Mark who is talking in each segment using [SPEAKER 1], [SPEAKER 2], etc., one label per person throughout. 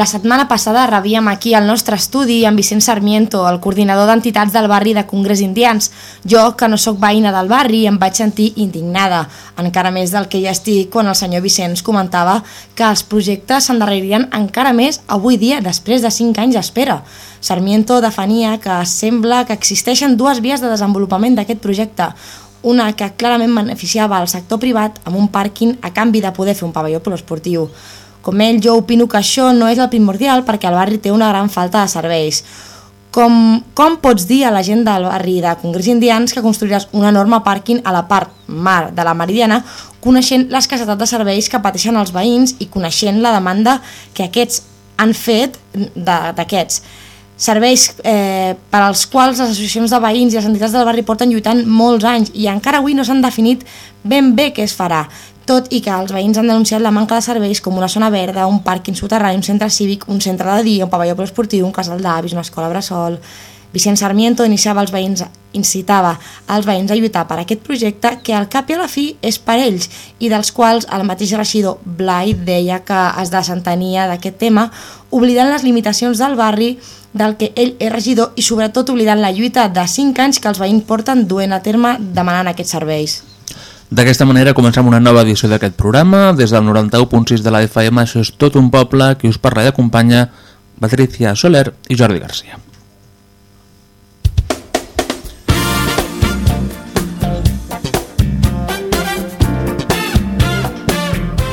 [SPEAKER 1] La setmana passada rebíem aquí al nostre estudi en Vicent Sarmiento, el coordinador d'entitats del barri de Congrés Indians. Jo, que no sóc veïna del barri, em vaig sentir indignada, encara més del que ja estic quan el senyor Vicenç comentava que els projectes s'endarrerien encara més avui dia, després de 5 anys d'espera. Sarmiento defenia que sembla que existeixen dues vies de desenvolupament d'aquest projecte, una que clarament beneficiava al sector privat amb un pàrquing a canvi de poder fer un pavelló poliesportiu. Com ell, jo opino que això no és el primordial perquè el barri té una gran falta de serveis. Com, com pots dir a la gent del barri de Congrés Indians que construiràs un enorme pàrquing a la part mar de la Meridiana coneixent l'escassetat de serveis que pateixen els veïns i coneixent la demanda que aquests han fet d'aquests serveis eh, per als quals les associacions de veïns i les entitats del barri porten lluitant molts anys i encara avui no s'han definit ben bé què es farà. Tot i que els veïns han denunciat la manca de serveis com una zona verda, un pàrquing soterrani, un centre cívic, un centre de dia, un pavelló esportiu, un casal d'avis, una escola bressol... Vicent Sarmiento iniciava els veïns, incitava als veïns a lluitar per aquest projecte que al cap i a la fi és per ells i dels quals el mateix regidor Blai deia que es desentenia d'aquest tema oblidant les limitacions del barri del que ell és regidor i sobretot oblidant la lluita de 5 anys que els veïns porten duent a terme demanant aquests serveis.
[SPEAKER 2] D'aquesta manera comencem una nova edició d'aquest programa. Des del 91.6 de la FM, això és tot un poble, que us parla i acompanya Patricia Soler i Jordi Garcia.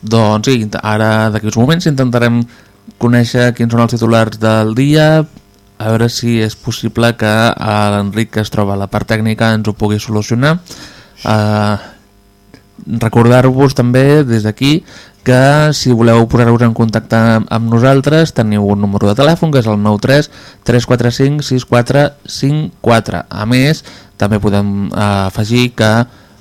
[SPEAKER 2] Doncs sí, ara d'aquí uns moments intentarem conèixer quins són els titulars del dia, a veure si és possible que l'Enric que es troba a la part tècnica ens ho pugui solucionar. Uh, recordar-vos també des d'aquí que si voleu posar-vos en contacte amb nosaltres teniu un número de telèfon que és el 93 345 6454 a més també podem uh, afegir que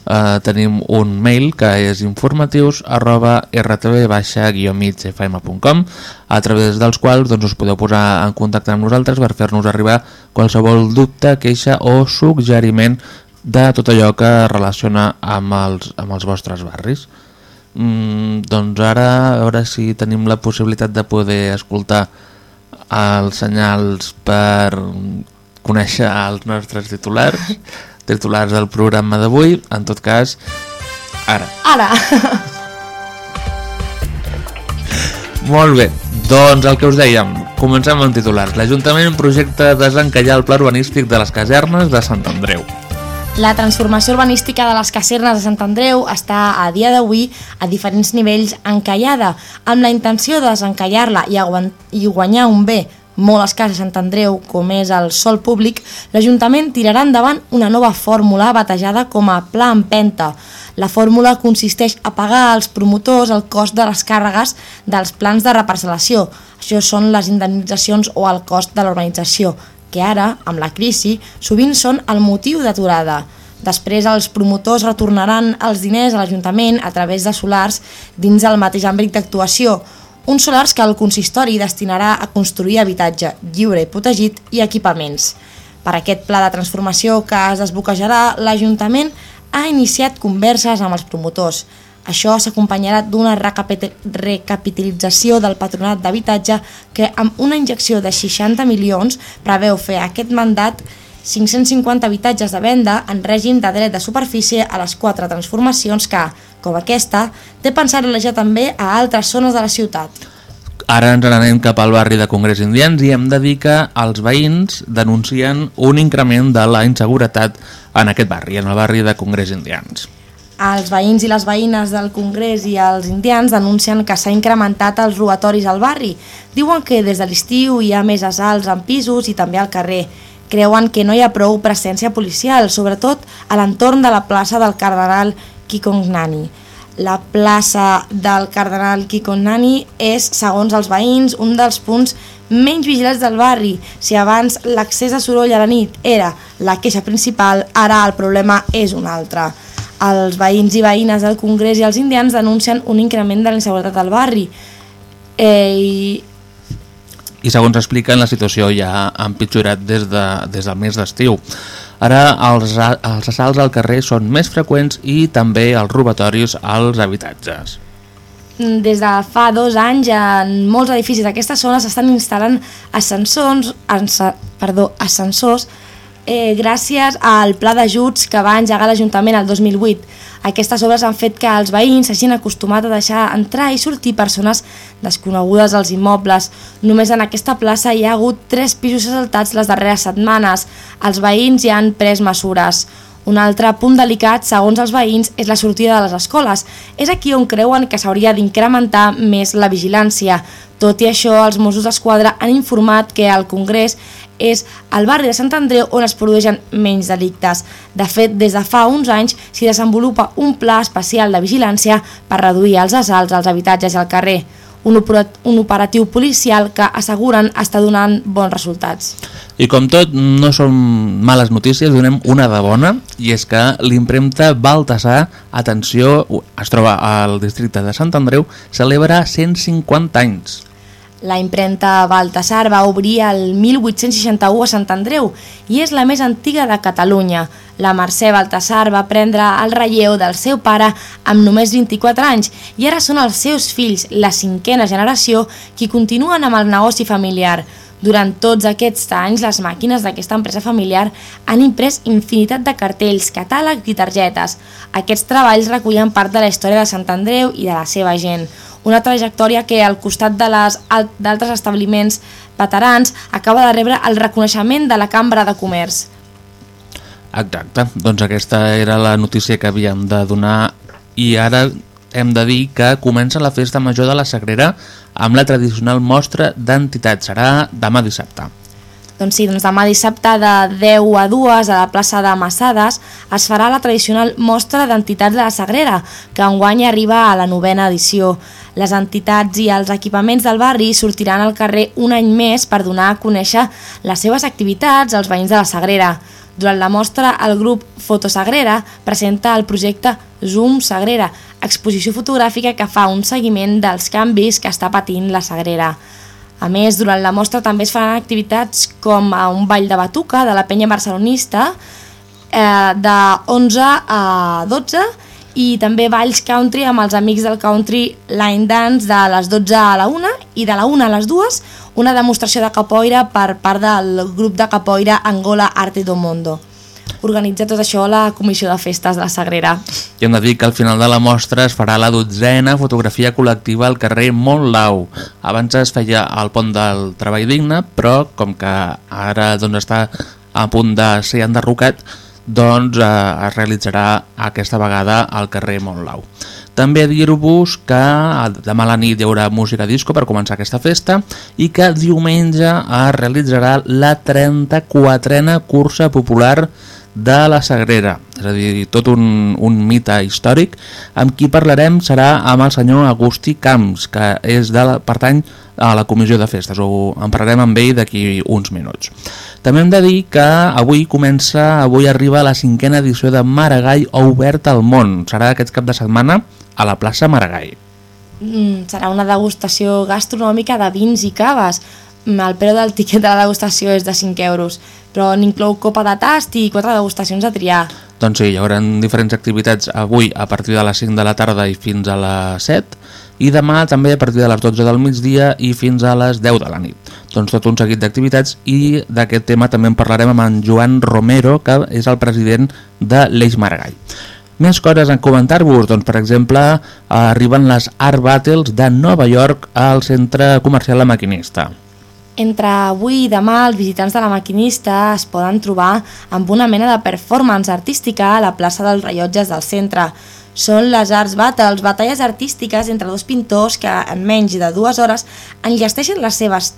[SPEAKER 2] eh, tenim un mail que és informatius arroba rtb-migfm.com a través dels quals doncs, us podeu posar en contacte amb nosaltres per fer-nos arribar qualsevol dubte, queixa o suggeriment de tot allò que relaciona amb els, amb els vostres barris. Mm, doncs ara a veure si tenim la possibilitat de poder escoltar els senyals per conèixer els nostres titulars titulars del programa d'avui, en tot cas, ara.
[SPEAKER 1] Ara!
[SPEAKER 2] Molt bé, doncs el que us dèiem, comencem amb titulars. L'Ajuntament projecta desencallar el pla urbanístic de les casernes de Sant Andreu.
[SPEAKER 1] La transformació urbanística de les casernes de Sant Andreu està a dia d'avui a diferents nivells encallada, amb la intenció de desencallar-la i guanyar un bé molt escàs a Sant Andreu, com és el sol públic, l'Ajuntament tirarà endavant una nova fórmula batejada com a Pla Empenta. La fórmula consisteix a pagar als promotors el cost de les càrregues dels plans de reparcel·lació. Això són les indemnitzacions o el cost de l'urbanització, que ara, amb la crisi, sovint són el motiu d'aturada. Després els promotors retornaran els diners a l'Ajuntament a través de solars dins el mateix àmbit d'actuació, uns solars que el consistori destinarà a construir habitatge lliure i protegit i equipaments. Per aquest pla de transformació que es desboquejarà, l'Ajuntament ha iniciat converses amb els promotors. Això s'acompanyarà d'una recapitalització del patronat d'habitatge que amb una injecció de 60 milions preveu fer aquest mandat 550 habitatges de venda en règim de dret de superfície a les quatre transformacions que, com aquesta, té pensat realitzar també a altres zones de la ciutat.
[SPEAKER 2] Ara ens anem cap al barri de Congrés Indians i hem de dir que els veïns denuncien un increment de la inseguretat en aquest barri, en el barri de Congrés Indians.
[SPEAKER 1] Els veïns i les veïnes del Congrés i els indians denuncien que s'ha incrementat els robatoris al barri. Diuen que des de l'estiu hi ha més assalts en pisos i també al carrer creuen que no hi ha prou presència policial, sobretot a l'entorn de la plaça del cardenal Kikongnani. La plaça del cardenal Kikongnani és, segons els veïns, un dels punts menys vigilants del barri. Si abans l'accés de soroll a la nit era la queixa principal, ara el problema és un altre. Els veïns i veïnes del Congrés i els indians denuncien un increment de la inseguretat del barri. Eh, i
[SPEAKER 2] i segons expliquen la situació ja ha empitjorat des, de, des del mes d'estiu. Ara els, els assalts al carrer són més freqüents i també els robatoris als habitatges.
[SPEAKER 1] Des de fa dos anys en molts edificis d'aquesta zona s'estan instal·lant ascensors, perdó, ascensors eh, gràcies al pla d'ajuts que va engegar l'Ajuntament el 2008 aquestes obres han fet que els veïns s'hagin acostumat a deixar entrar i sortir persones desconegudes als immobles. Només en aquesta plaça hi ha hagut tres pisos assaltats les darreres setmanes. Els veïns hi han pres mesures. Un altre punt delicat, segons els veïns, és la sortida de les escoles. És aquí on creuen que s'hauria d'incrementar més la vigilància. Tot i això, els Mossos d'Esquadra han informat que al Congrés és el barri de Sant Andreu on es produeixen menys delictes. De fet, des de fa uns anys s'hi desenvolupa un pla especial de vigilància per reduir els assalts als habitatges i al carrer, un operatiu policial que asseguren està donant bons resultats.
[SPEAKER 2] I com tot, no són males notícies, donem una de bona, i és que l'impremta Baltasar, atenció, es troba al districte de Sant Andreu, celebra 150 anys.
[SPEAKER 1] La impremta Baltasar va obrir el 1861 a Sant Andreu i és la més antiga de Catalunya. La Mercè Baltasar va prendre el relleu del seu pare amb només 24 anys i ara són els seus fills, la cinquena generació, qui continuen amb el negoci familiar. Durant tots aquests anys, les màquines d'aquesta empresa familiar han imprès infinitat de cartells, catàlegs i targetes. Aquests treballs recullen part de la història de Sant Andreu i de la seva gent una trajectòria que al costat de les d'altres establiments veterans acaba de rebre el reconeixement de la Cambra de Comerç.
[SPEAKER 2] Exacte, doncs aquesta era la notícia que havíem de donar i ara hem de dir que comença la festa major de la Sagrera amb la tradicional mostra d'entitats. Serà demà dissabte.
[SPEAKER 1] Doncs sí, doncs demà dissabte de 10 a 2 a la plaça de Massades es farà la tradicional mostra d'entitats de la Sagrera, que enguany arriba a la novena edició. Les entitats i els equipaments del barri sortiran al carrer un any més per donar a conèixer les seves activitats als veïns de la Sagrera. Durant la mostra, el grup Fotosagrera presenta el projecte Zoom Sagrera, exposició fotogràfica que fa un seguiment dels canvis que està patint la Sagrera. A més, durant la mostra també es faran activitats com a un ball de batuca de la penya barcelonista eh, de 11 a 12 i també balls country amb els amics del country line dance de les 12 a la 1 i de la 1 a les 2 una demostració de capoeira per part del grup de capoeira Angola Arte do Mundo organitza tot això la Comissió de Festes de la Sagrera.
[SPEAKER 2] I hem de dir que al final de la mostra es farà la dotzena fotografia col·lectiva al carrer Montlau. Abans es feia al pont del Treball Digne, però com que ara doncs, està a punt de ser enderrocat, doncs eh, es realitzarà aquesta vegada al carrer Montlau. També dir-vos que demà a la nit hi haurà música disco per començar aquesta festa i que diumenge es realitzarà la 34a cursa popular la Sagrera, és a dir, tot un, un mite històric. Amb qui parlarem serà amb el senyor Agustí Camps, que és de la, pertany a la comissió de festes, o en parlarem amb ell d'aquí uns minuts. També hem de dir que avui comença, avui arriba la cinquena edició de Maragall Obert al Món. Serà aquest cap de setmana a la plaça Maragall.
[SPEAKER 1] Mm, serà una degustació gastronòmica de vins i caves. El preu del tiquet de la degustació és de 5 euros però n'inclou copa de tast i quatre degustacions a triar.
[SPEAKER 2] Doncs sí, hi haurà diferents activitats avui a partir de les 5 de la tarda i fins a les 7 i demà també a partir de les 12 del migdia i fins a les 10 de la nit. Doncs tot un seguit d'activitats i d'aquest tema també en parlarem amb en Joan Romero, que és el president de l'Eix Maragall. Més coses en comentar-vos, doncs per exemple arriben les Art Battles de Nova York al centre comercial La Maquinista.
[SPEAKER 1] Entre avui i demà els visitants de la maquinista es poden trobar amb una mena de performance artística a la plaça dels rellotges del centre. Són les Arts Battles, batalles artístiques entre dos pintors que en menys de dues hores enllesteixen les seves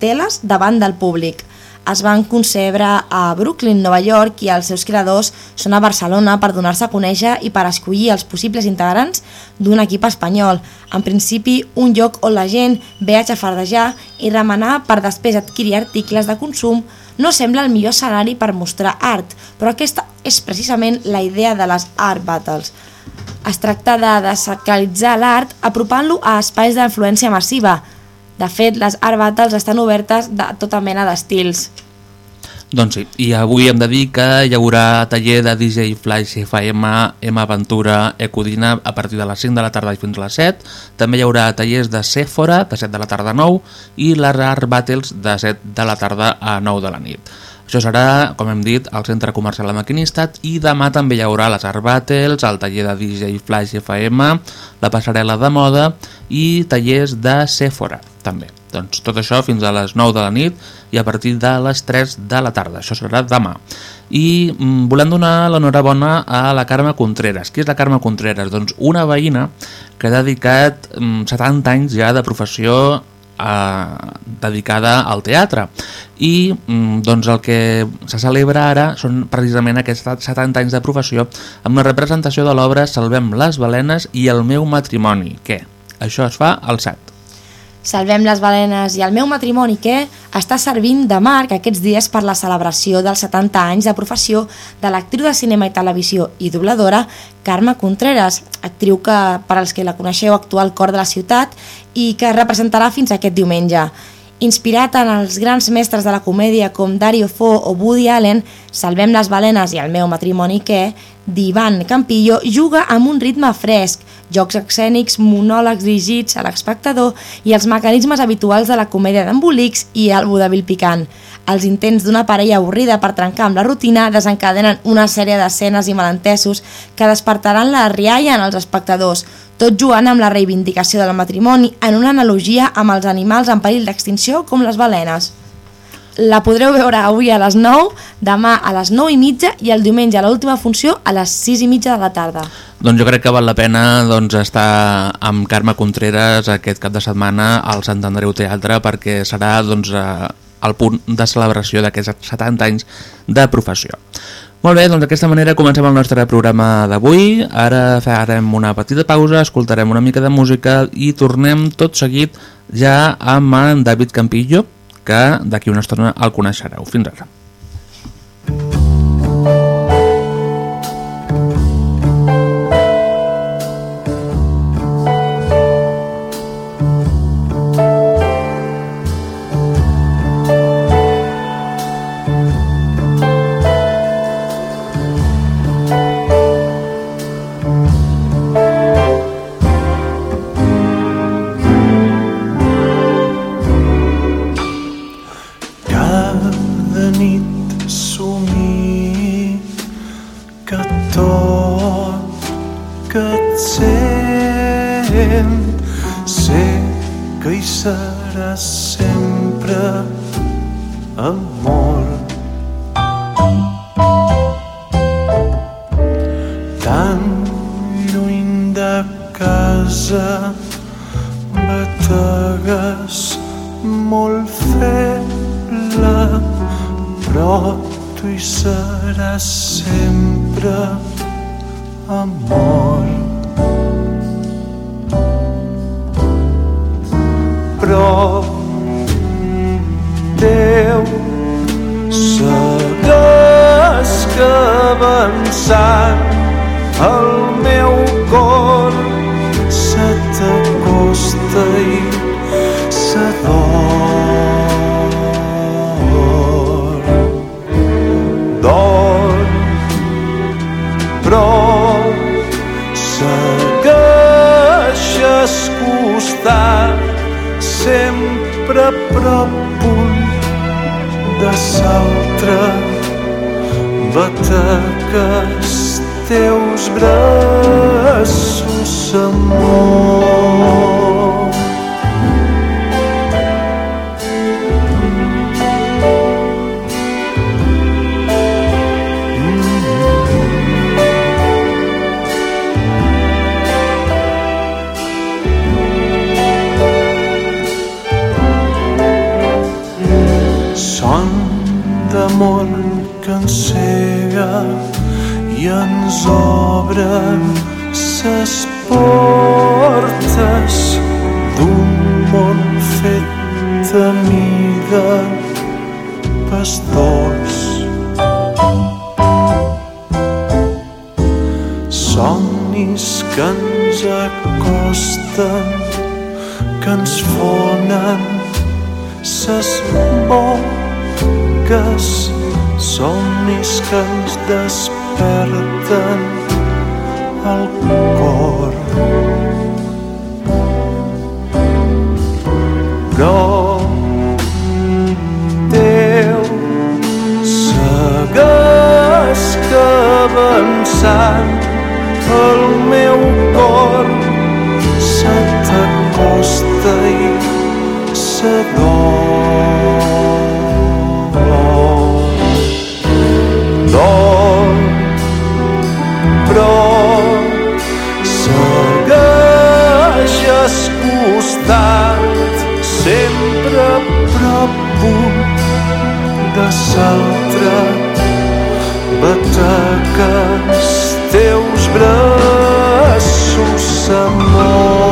[SPEAKER 1] teles davant del públic. Es van concebre a Brooklyn, Nova York, i els seus creadors són a Barcelona per donar-se a conèixer i per escollir els possibles integrants d'un equip espanyol. En principi, un lloc on la gent ve a xafardejar i remenar per després adquirir articles de consum no sembla el millor escenari per mostrar art, però aquesta és precisament la idea de les Art Battles. Es tracta de desacralitzar l'art apropant-lo a espais d'influència massiva, de fet, les art battles estan obertes de tota mena d'estils.
[SPEAKER 2] Doncs sí, i avui hem de dir que hi haurà taller de DJ Flash FM, M Aventura, Ecodina a partir de les 5 de la tarda fins a les 7. També hi haurà tallers de Sephora de 7 de la tarda a 9 i les Art Battles de 7 de la tarda a 9 de la nit. Això serà, com hem dit, al Centre Comercial La Maquinistat i demà també hi haurà les Art Battles, el taller de DJ Flash FM, la passarel·la de moda i tallers de Sephora, també. Doncs tot això fins a les 9 de la nit i a partir de les 3 de la tarda. Això serà demà. I mm, volem donar l'enhorabona a la Carme Contreras. Qui és la Carme Contreras? Doncs una veïna que ha dedicat mm, 70 anys ja de professió eh, dedicada al teatre i mm, doncs el que se celebra ara són precisament aquests 70 anys de professió amb una representació de l'obra Salvem les balenes i el meu matrimoni. Què? Això es fa al 7.
[SPEAKER 1] Salvem les balenes i el meu matrimoni que està servint de marc aquests dies per la celebració dels 70 anys de professió de l'actriu de cinema i televisió i dobladora Carme Contreras, actriu que, per als que la coneixeu, actua al cor de la ciutat i que representarà fins aquest diumenge. Inspirat en els grans mestres de la comèdia com Dario Fo o Woody Allen, Salvem les balenes i el meu matrimoni que, d'Ivan Campillo, juga amb un ritme fresc, jocs escènics, monòlegs dirigits a l'espectador i els mecanismes habituals de la comèdia d'embolics i el vodevil picant. Els intents d'una parella avorrida per trencar amb la rutina desencadenen una sèrie d'escenes i malentesos que despertaran la rialla en els espectadors, tot jugant amb la reivindicació del matrimoni en una analogia amb els animals en perill d'extinció com les balenes. La podreu veure avui a les 9, demà a les 9 i mitja i el diumenge a l'última funció a les 6 i mitja de la tarda.
[SPEAKER 2] Doncs jo crec que val la pena doncs, estar amb Carme Contreras aquest cap de setmana al Sant Andreu Teatre perquè serà doncs, el punt de celebració d'aquests 70 anys de professió. Molt bé, doncs d'aquesta manera comencem el nostre programa d'avui. Ara farem una petita pausa, escoltarem una mica de música i tornem tot seguit ja amb en David Campillo, que d'aquí una estona el coneixereu. Fins ara.
[SPEAKER 3] veure pull de saltre bateques teus braços, amor. Encega i ens obre ses portes d'un món fet a mida pastors. Somnis que ens acosten, que ens fonen ses boques, somnis que ens desperten el cor. Però Déu segueix que avançant el meu cor se t'acosta i s'ador. De s'altre bataques teus braços amor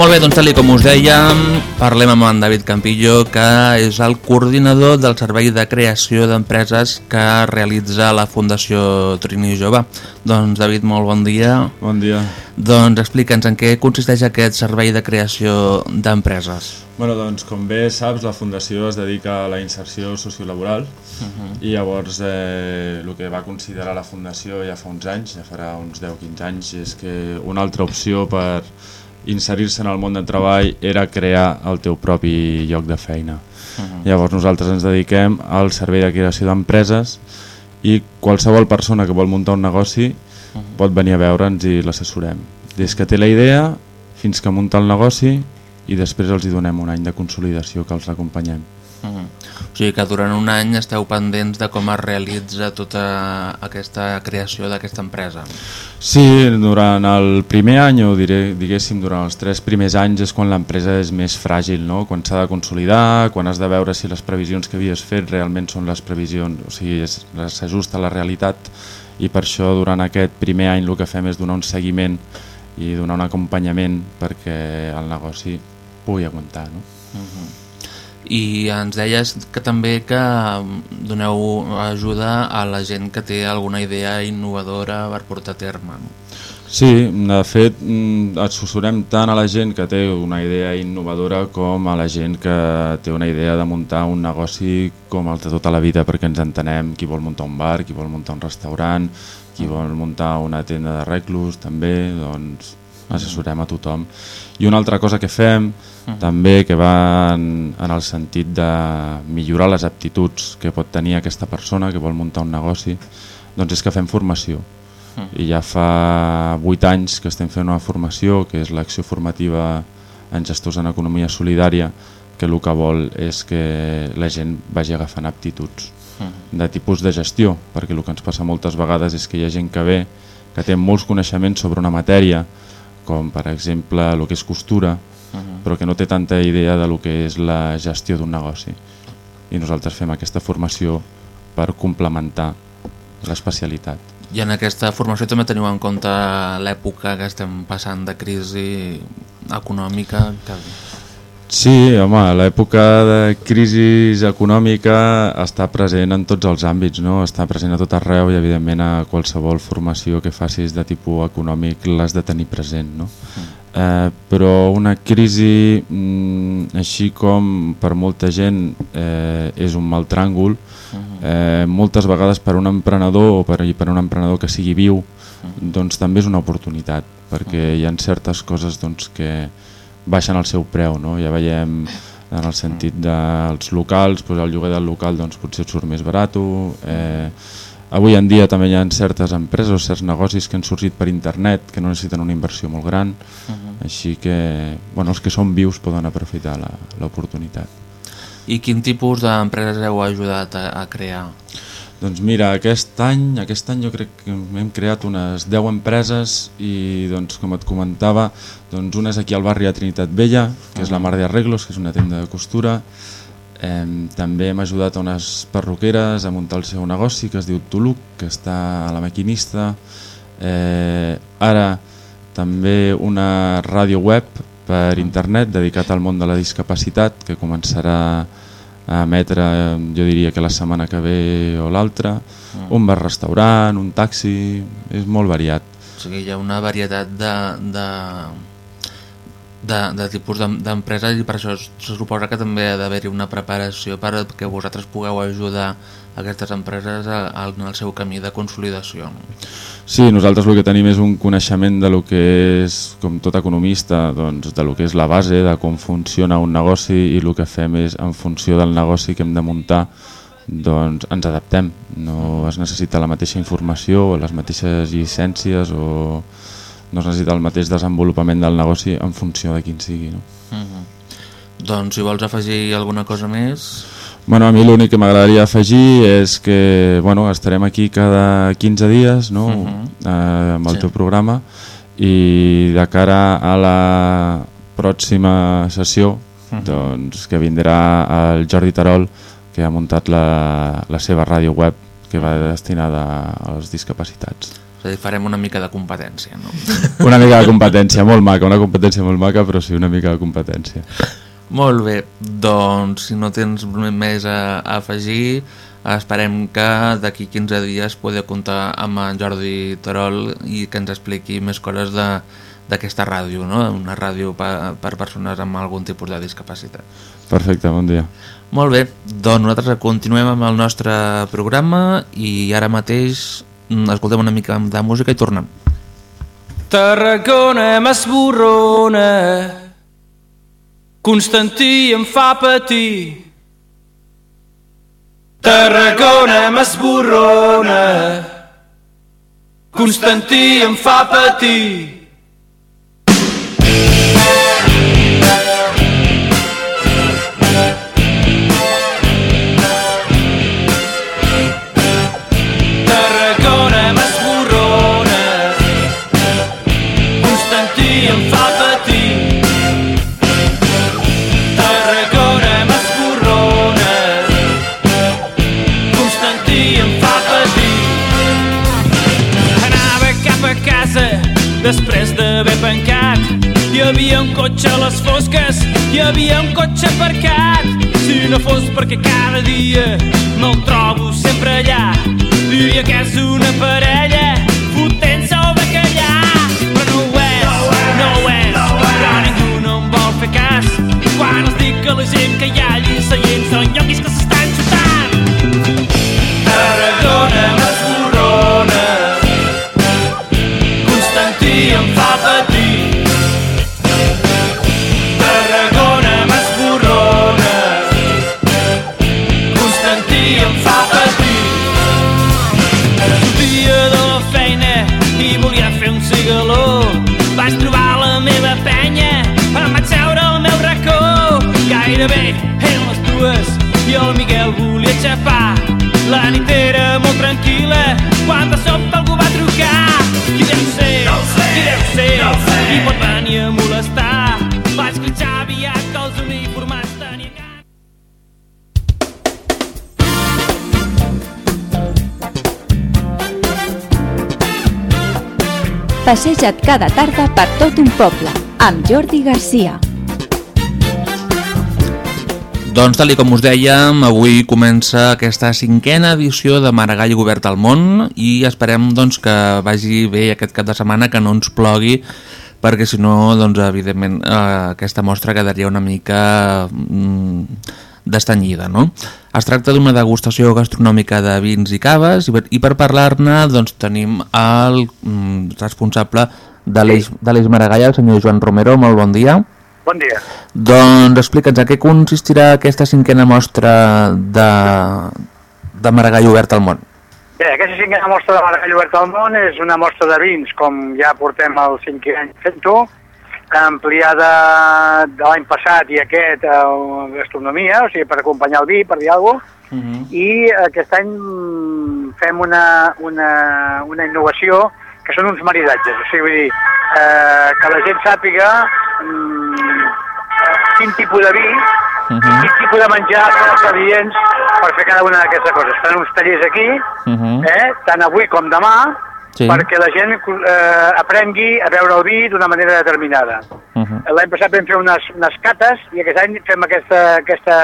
[SPEAKER 2] Molt bé, doncs tal com us dèiem, parlem amb en David Campillo, que és el coordinador del Servei de Creació d'Empreses que realitza la Fundació Trini Jove. Doncs David, molt bon dia.
[SPEAKER 4] Bon dia.
[SPEAKER 2] Doncs explica'ns en què consisteix aquest Servei de Creació d'Empreses.
[SPEAKER 4] Bueno, doncs, com bé saps, la Fundació es dedica a la inserció sociolaboral uh -huh. i llavors eh, el que va considerar la Fundació ja fa uns anys, ja farà uns 10-15 anys, és que una altra opció per inserir-se en el món del treball era crear el teu propi lloc de feina. Uh -huh. Llavors nosaltres ens dediquem al servei de creació d'empreses i qualsevol persona que vol muntar un negoci uh -huh. pot venir a veure'ns i l'assessorem. Des que té la idea fins que munta el negoci i després els hi donem un any de consolidació que els acompanyem.
[SPEAKER 2] Uh -huh. O sigui que durant un any esteu pendents de com es realitza tota aquesta creació d'aquesta empresa.
[SPEAKER 4] Sí, durant el primer any, o diré, diguéssim, durant els tres primers anys és quan l'empresa és més fràgil, no? quan s'ha de consolidar, quan has de veure si les previsions que havies fet realment són les previsions, o sigui, s'ajusta a la realitat i per això durant aquest primer any el que fem és donar un seguiment i donar un acompanyament perquè el negoci pugui aguantar. No?
[SPEAKER 2] I ens deies que també que mm, doneu ajuda a la gent que té alguna idea innovadora per portar a terme. No?
[SPEAKER 4] Sí, de fet mm, assessorem tant a la gent que té una idea innovadora com a la gent que té una idea de muntar un negoci com el de tota la vida perquè ens entenem qui vol muntar un bar, qui vol muntar un restaurant, qui vol muntar una tenda de reclus també, doncs assessorem a tothom. I una altra cosa que fem també que va en, en el sentit de millorar les aptituds que pot tenir aquesta persona que vol muntar un negoci, doncs és que fem formació. I ja fa 8 anys que estem fent una formació que és l'acció formativa en gestors en economia solidària que el que vol és que la gent vagi agafant aptituds de tipus de gestió perquè el que ens passa moltes vegades és que hi ha gent que ve que té molts coneixements sobre una matèria com per exemple el que és costura però que no té tanta idea de lo que és la gestió d'un negoci i nosaltres fem aquesta formació per complementar l'especialitat
[SPEAKER 2] I en aquesta formació també teniu en compte l'època que estem passant de crisi econòmica. Que...
[SPEAKER 4] Sí, home, l'època de crisi econòmica està present en tots els àmbits, no? està present a tot arreu i evidentment a qualsevol formació que facis de tipus econòmic l'has de tenir present. No? Eh, però una crisi, mm, així com per molta gent eh, és un mal tràngol, eh, moltes vegades per un emprenedor o per, per un emprenedor que sigui viu, doncs també és una oportunitat, perquè hi ha certes coses doncs, que baixen el seu preu, no? ja veiem en el sentit dels locals, doncs el lloguer del local doncs, potser et surt més barat, eh, avui en dia també hi ha certes empreses o certs negocis que han sorgit per internet que no necessiten una inversió molt gran, uh -huh. així que bueno, els que són vius poden aprofitar l'oportunitat.
[SPEAKER 2] I quin tipus d'empreses heu ajudat a, a crear?
[SPEAKER 4] Doncs mira, aquest any, aquest any jo crec que hem creat unes 10 empreses i doncs, com et comentava, doncs una és aquí al barri de Trinitat Vella, que és la Mar de Arreglos, que és una tenda de costura. Eh, també hem ajudat a unes perruqueres a muntar el seu negoci, que es diu Tuluc, que està a la maquinista. Eh, ara també una ràdio web per internet dedicat al món de la discapacitat, que començarà a emetre, jo diria que la setmana que ve o l'altra, un bar-restaurant, un taxi, és molt variat.
[SPEAKER 2] O sigui, hi ha una varietat de, de, de, de tipus d'empreses i per això se suposa que també ha d'haver-hi una preparació per que vosaltres pugueu ajudar aquestes empreses en el seu camí de consolidació.
[SPEAKER 4] Sí, nosaltres el que tenim és un coneixement de lo que és, com tot economista, doncs, de lo que és la base, de com funciona un negoci i el que fem és, en funció del negoci que hem de muntar, doncs ens adaptem. No es necessita la mateixa informació o les mateixes llicències o no es necessita el mateix desenvolupament del negoci en funció de quin sigui. No?
[SPEAKER 2] Uh -huh. Doncs si vols afegir alguna cosa més...
[SPEAKER 4] Bueno, a mi l'únic que m'agradaria afegir és que bueno, estarem aquí cada 15 dies no? uh -huh. eh, amb el sí. teu programa i de cara a la pròxima sessió uh -huh. doncs, que vindrà el Jordi Tarol que ha muntat la, la seva ràdio web que va destinada als discapacitats.
[SPEAKER 2] És a dir, farem una mica de competència, no?
[SPEAKER 4] Una mica de competència, molt maca, una competència molt maca, però sí, una mica de competència.
[SPEAKER 2] Molt bé, doncs si no tens més a, a afegir, esperem que d'aquí 15 dies poder comptar amb en Jordi Terol i que ens expliqui més coses d'aquesta ràdio, no? una ràdio per, per persones amb algun tipus de discapacitat.
[SPEAKER 4] Perfecte, bon dia.
[SPEAKER 2] Molt bé, doncs nosaltres continuem amb el nostre programa i ara mateix escoltem una mica de música i tornem.
[SPEAKER 5] Tarragona m'esborrona Constantí em fa patir. Tarragona m'esborrona. Constantí em fa patir havia un cotxe a les fosques hi havia un cotxe aparcat. Si no fos perquè cada dia me'l trobo sempre allà diria que és una parella fotent-se el bacallà. Però no ho és, no ho és però ningú no em vol fer cas. Quan els dic que la gent que hi ha allí seient són lloquis que s'estan xutant. Tarragona La nit era molt tranquil·la quan de sobte algú va trucar Qui deu ser? No sé, Qui deu ser? No sé. Qui pot venir a molestar? Vaig critxar aviat que els uniformats tenien gana
[SPEAKER 6] Passeja't cada tarda per tot un poble amb Jordi Garcia.
[SPEAKER 2] Doncs tal com us dèiem, avui comença aquesta cinquena edició de Maragall Obert al Món i esperem doncs, que vagi bé aquest cap de setmana, que no ens plogui, perquè si no, doncs, evidentment, eh, aquesta mostra quedaria una mica mm, destanyida. No? Es tracta d'una degustació gastronòmica de vins i caves i i per parlar-ne doncs, tenim el mm, responsable de l'Eix Maragall, el senyor Joan Romero. Molt bon dia.
[SPEAKER 7] Bon dia.
[SPEAKER 2] Doncs explica'ns, a què consistirà aquesta cinquena mostra de, de Maragall obert al món?
[SPEAKER 7] Bé, aquesta cinquena mostra de Maragall obert al món és una mostra de vins, com ja portem el cinquè any fent-ho, ampliada de l'any passat i aquest a gastronomia, o sigui, per acompanyar el vi, per dir alguna cosa, uh -huh. i aquest any fem una, una, una innovació que són uns maridatges, o sigui, vull dir, eh, que la gent sàpiga mm, quin tipus de vi, uh -huh. quin tipus de menjar són els adients per fer cada una d'aquestes coses. Fan uns tallers aquí, uh -huh. eh, tant avui com demà, sí. perquè la gent eh, aprengui a veure el vi d'una manera determinada. Uh -huh. L'any passat vam fer unes, unes cates i aquest any fem aquesta, aquesta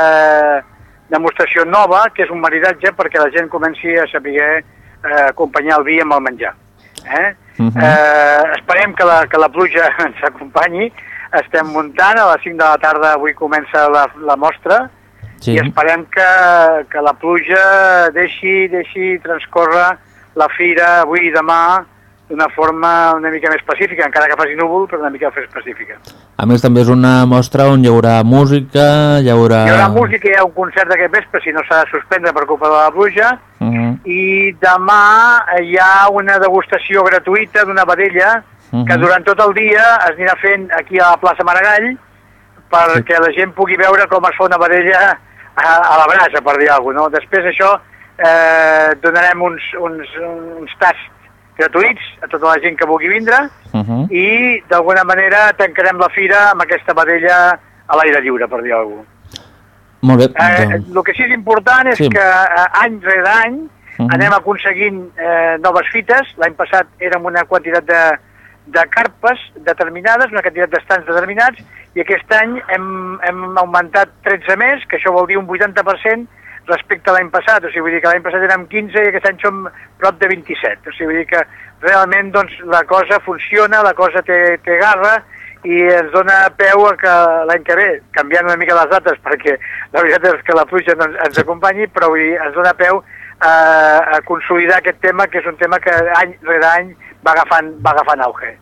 [SPEAKER 7] demostració nova, que és un maridatge perquè la gent comenci a saber eh, acompanyar el vi amb el menjar. Eh? Uh -huh. eh, esperem que la, que la pluja ens acompanyi, estem muntant, a les 5 de la tarda avui comença la, la mostra, sí. i esperem que, que la pluja deixi, deixi transcórrer la fira avui i demà d'una forma una mica més pacífica, encara que faci núvol, però una mica més pacífica.
[SPEAKER 2] A més, també és una mostra on hi haurà música, hi haurà...
[SPEAKER 7] Hi haurà música, hi ha un concert d'aquest vespre, si no s'ha de suspendre per culpa de la pluja, uh -huh. I demà hi ha una degustació gratuïta d'una vedella uh -huh. que durant tot el dia es anirà fent aquí a la plaça Maragall perquè sí. la gent pugui veure com es fa una vedella a, a la brasa, per dir alguna cosa. No? Després això eh, donarem uns, uns, uns tasts gratuïts a tota la gent que vulgui vindre uh -huh. i d'alguna manera tancarem la fira amb aquesta vedella a l'aire lliure, per dir alguna cosa.
[SPEAKER 2] Molt bé.
[SPEAKER 7] Eh, doncs. el que sí és important és sí. que eh, any rere any uh -huh. anem aconseguint eh, noves fites. L'any passat érem una quantitat de, de carpes determinades, una quantitat d'estants determinats, i aquest any hem, hem augmentat 13 més, que això vol dir un 80% respecte a l'any passat, o sigui, vull dir que l'any passat érem 15 i aquest any som prop de 27, o sigui, vull dir que realment doncs, la cosa funciona, la cosa té, té garra i ens dona peu a que l'any que ve, canviant una mica les dates perquè la veritat és que la pluja doncs, ens acompanyi, però vull dir, ens dona peu a, a consolidar aquest tema, que és un tema que any rere any va agafant, va agafant auge.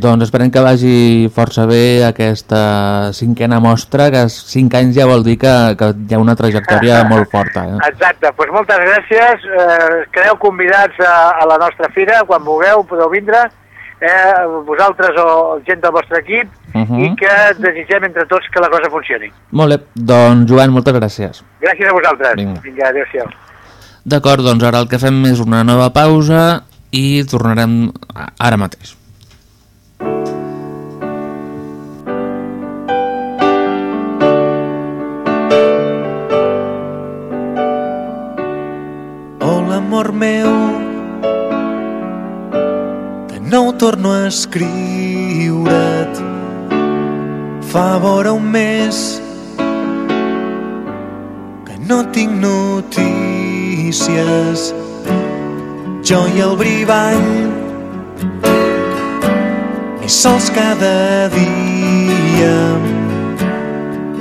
[SPEAKER 2] Doncs esperem que vagi força bé aquesta cinquena mostra, que cinc anys ja vol dir que, que hi ha una trajectòria molt forta. Eh?
[SPEAKER 7] Exacte, doncs moltes gràcies, eh, quedeu convidats a, a la nostra fira, quan vulgueu podeu vindre, eh, vosaltres o gent del vostre equip, uh -huh. i que desitgem entre tots que la cosa funcioni.
[SPEAKER 2] Molt bé, doncs Joan, moltes gràcies.
[SPEAKER 7] Gràcies a vosaltres. Vinga, Vinga adéu-siau.
[SPEAKER 2] D'acord, doncs ara el que fem és una nova pausa i tornarem ara mateix.
[SPEAKER 3] amor meu. De nou torno a escriure't. Fa vora un mes que no tinc notícies jo i el brivall més sols cada dia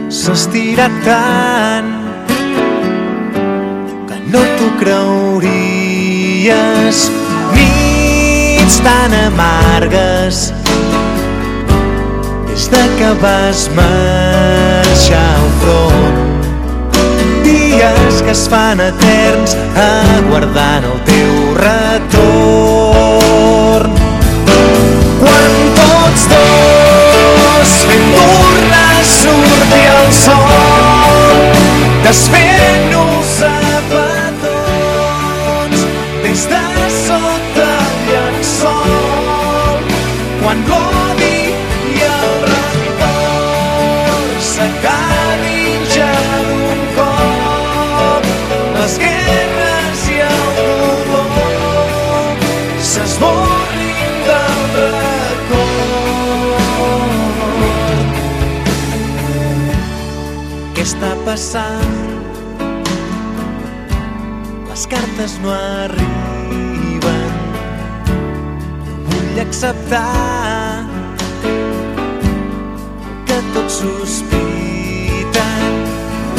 [SPEAKER 3] s'estira tant no t'ho creuries. Nits tan amargues des de que vas marxar al front. Dies que es fan eterns aguardant el teu retorn. Quan tots dos fem tornar a sortir el sol, desfent-nos passant. Les cartes no arriben, no vull acceptar que tots sospiten.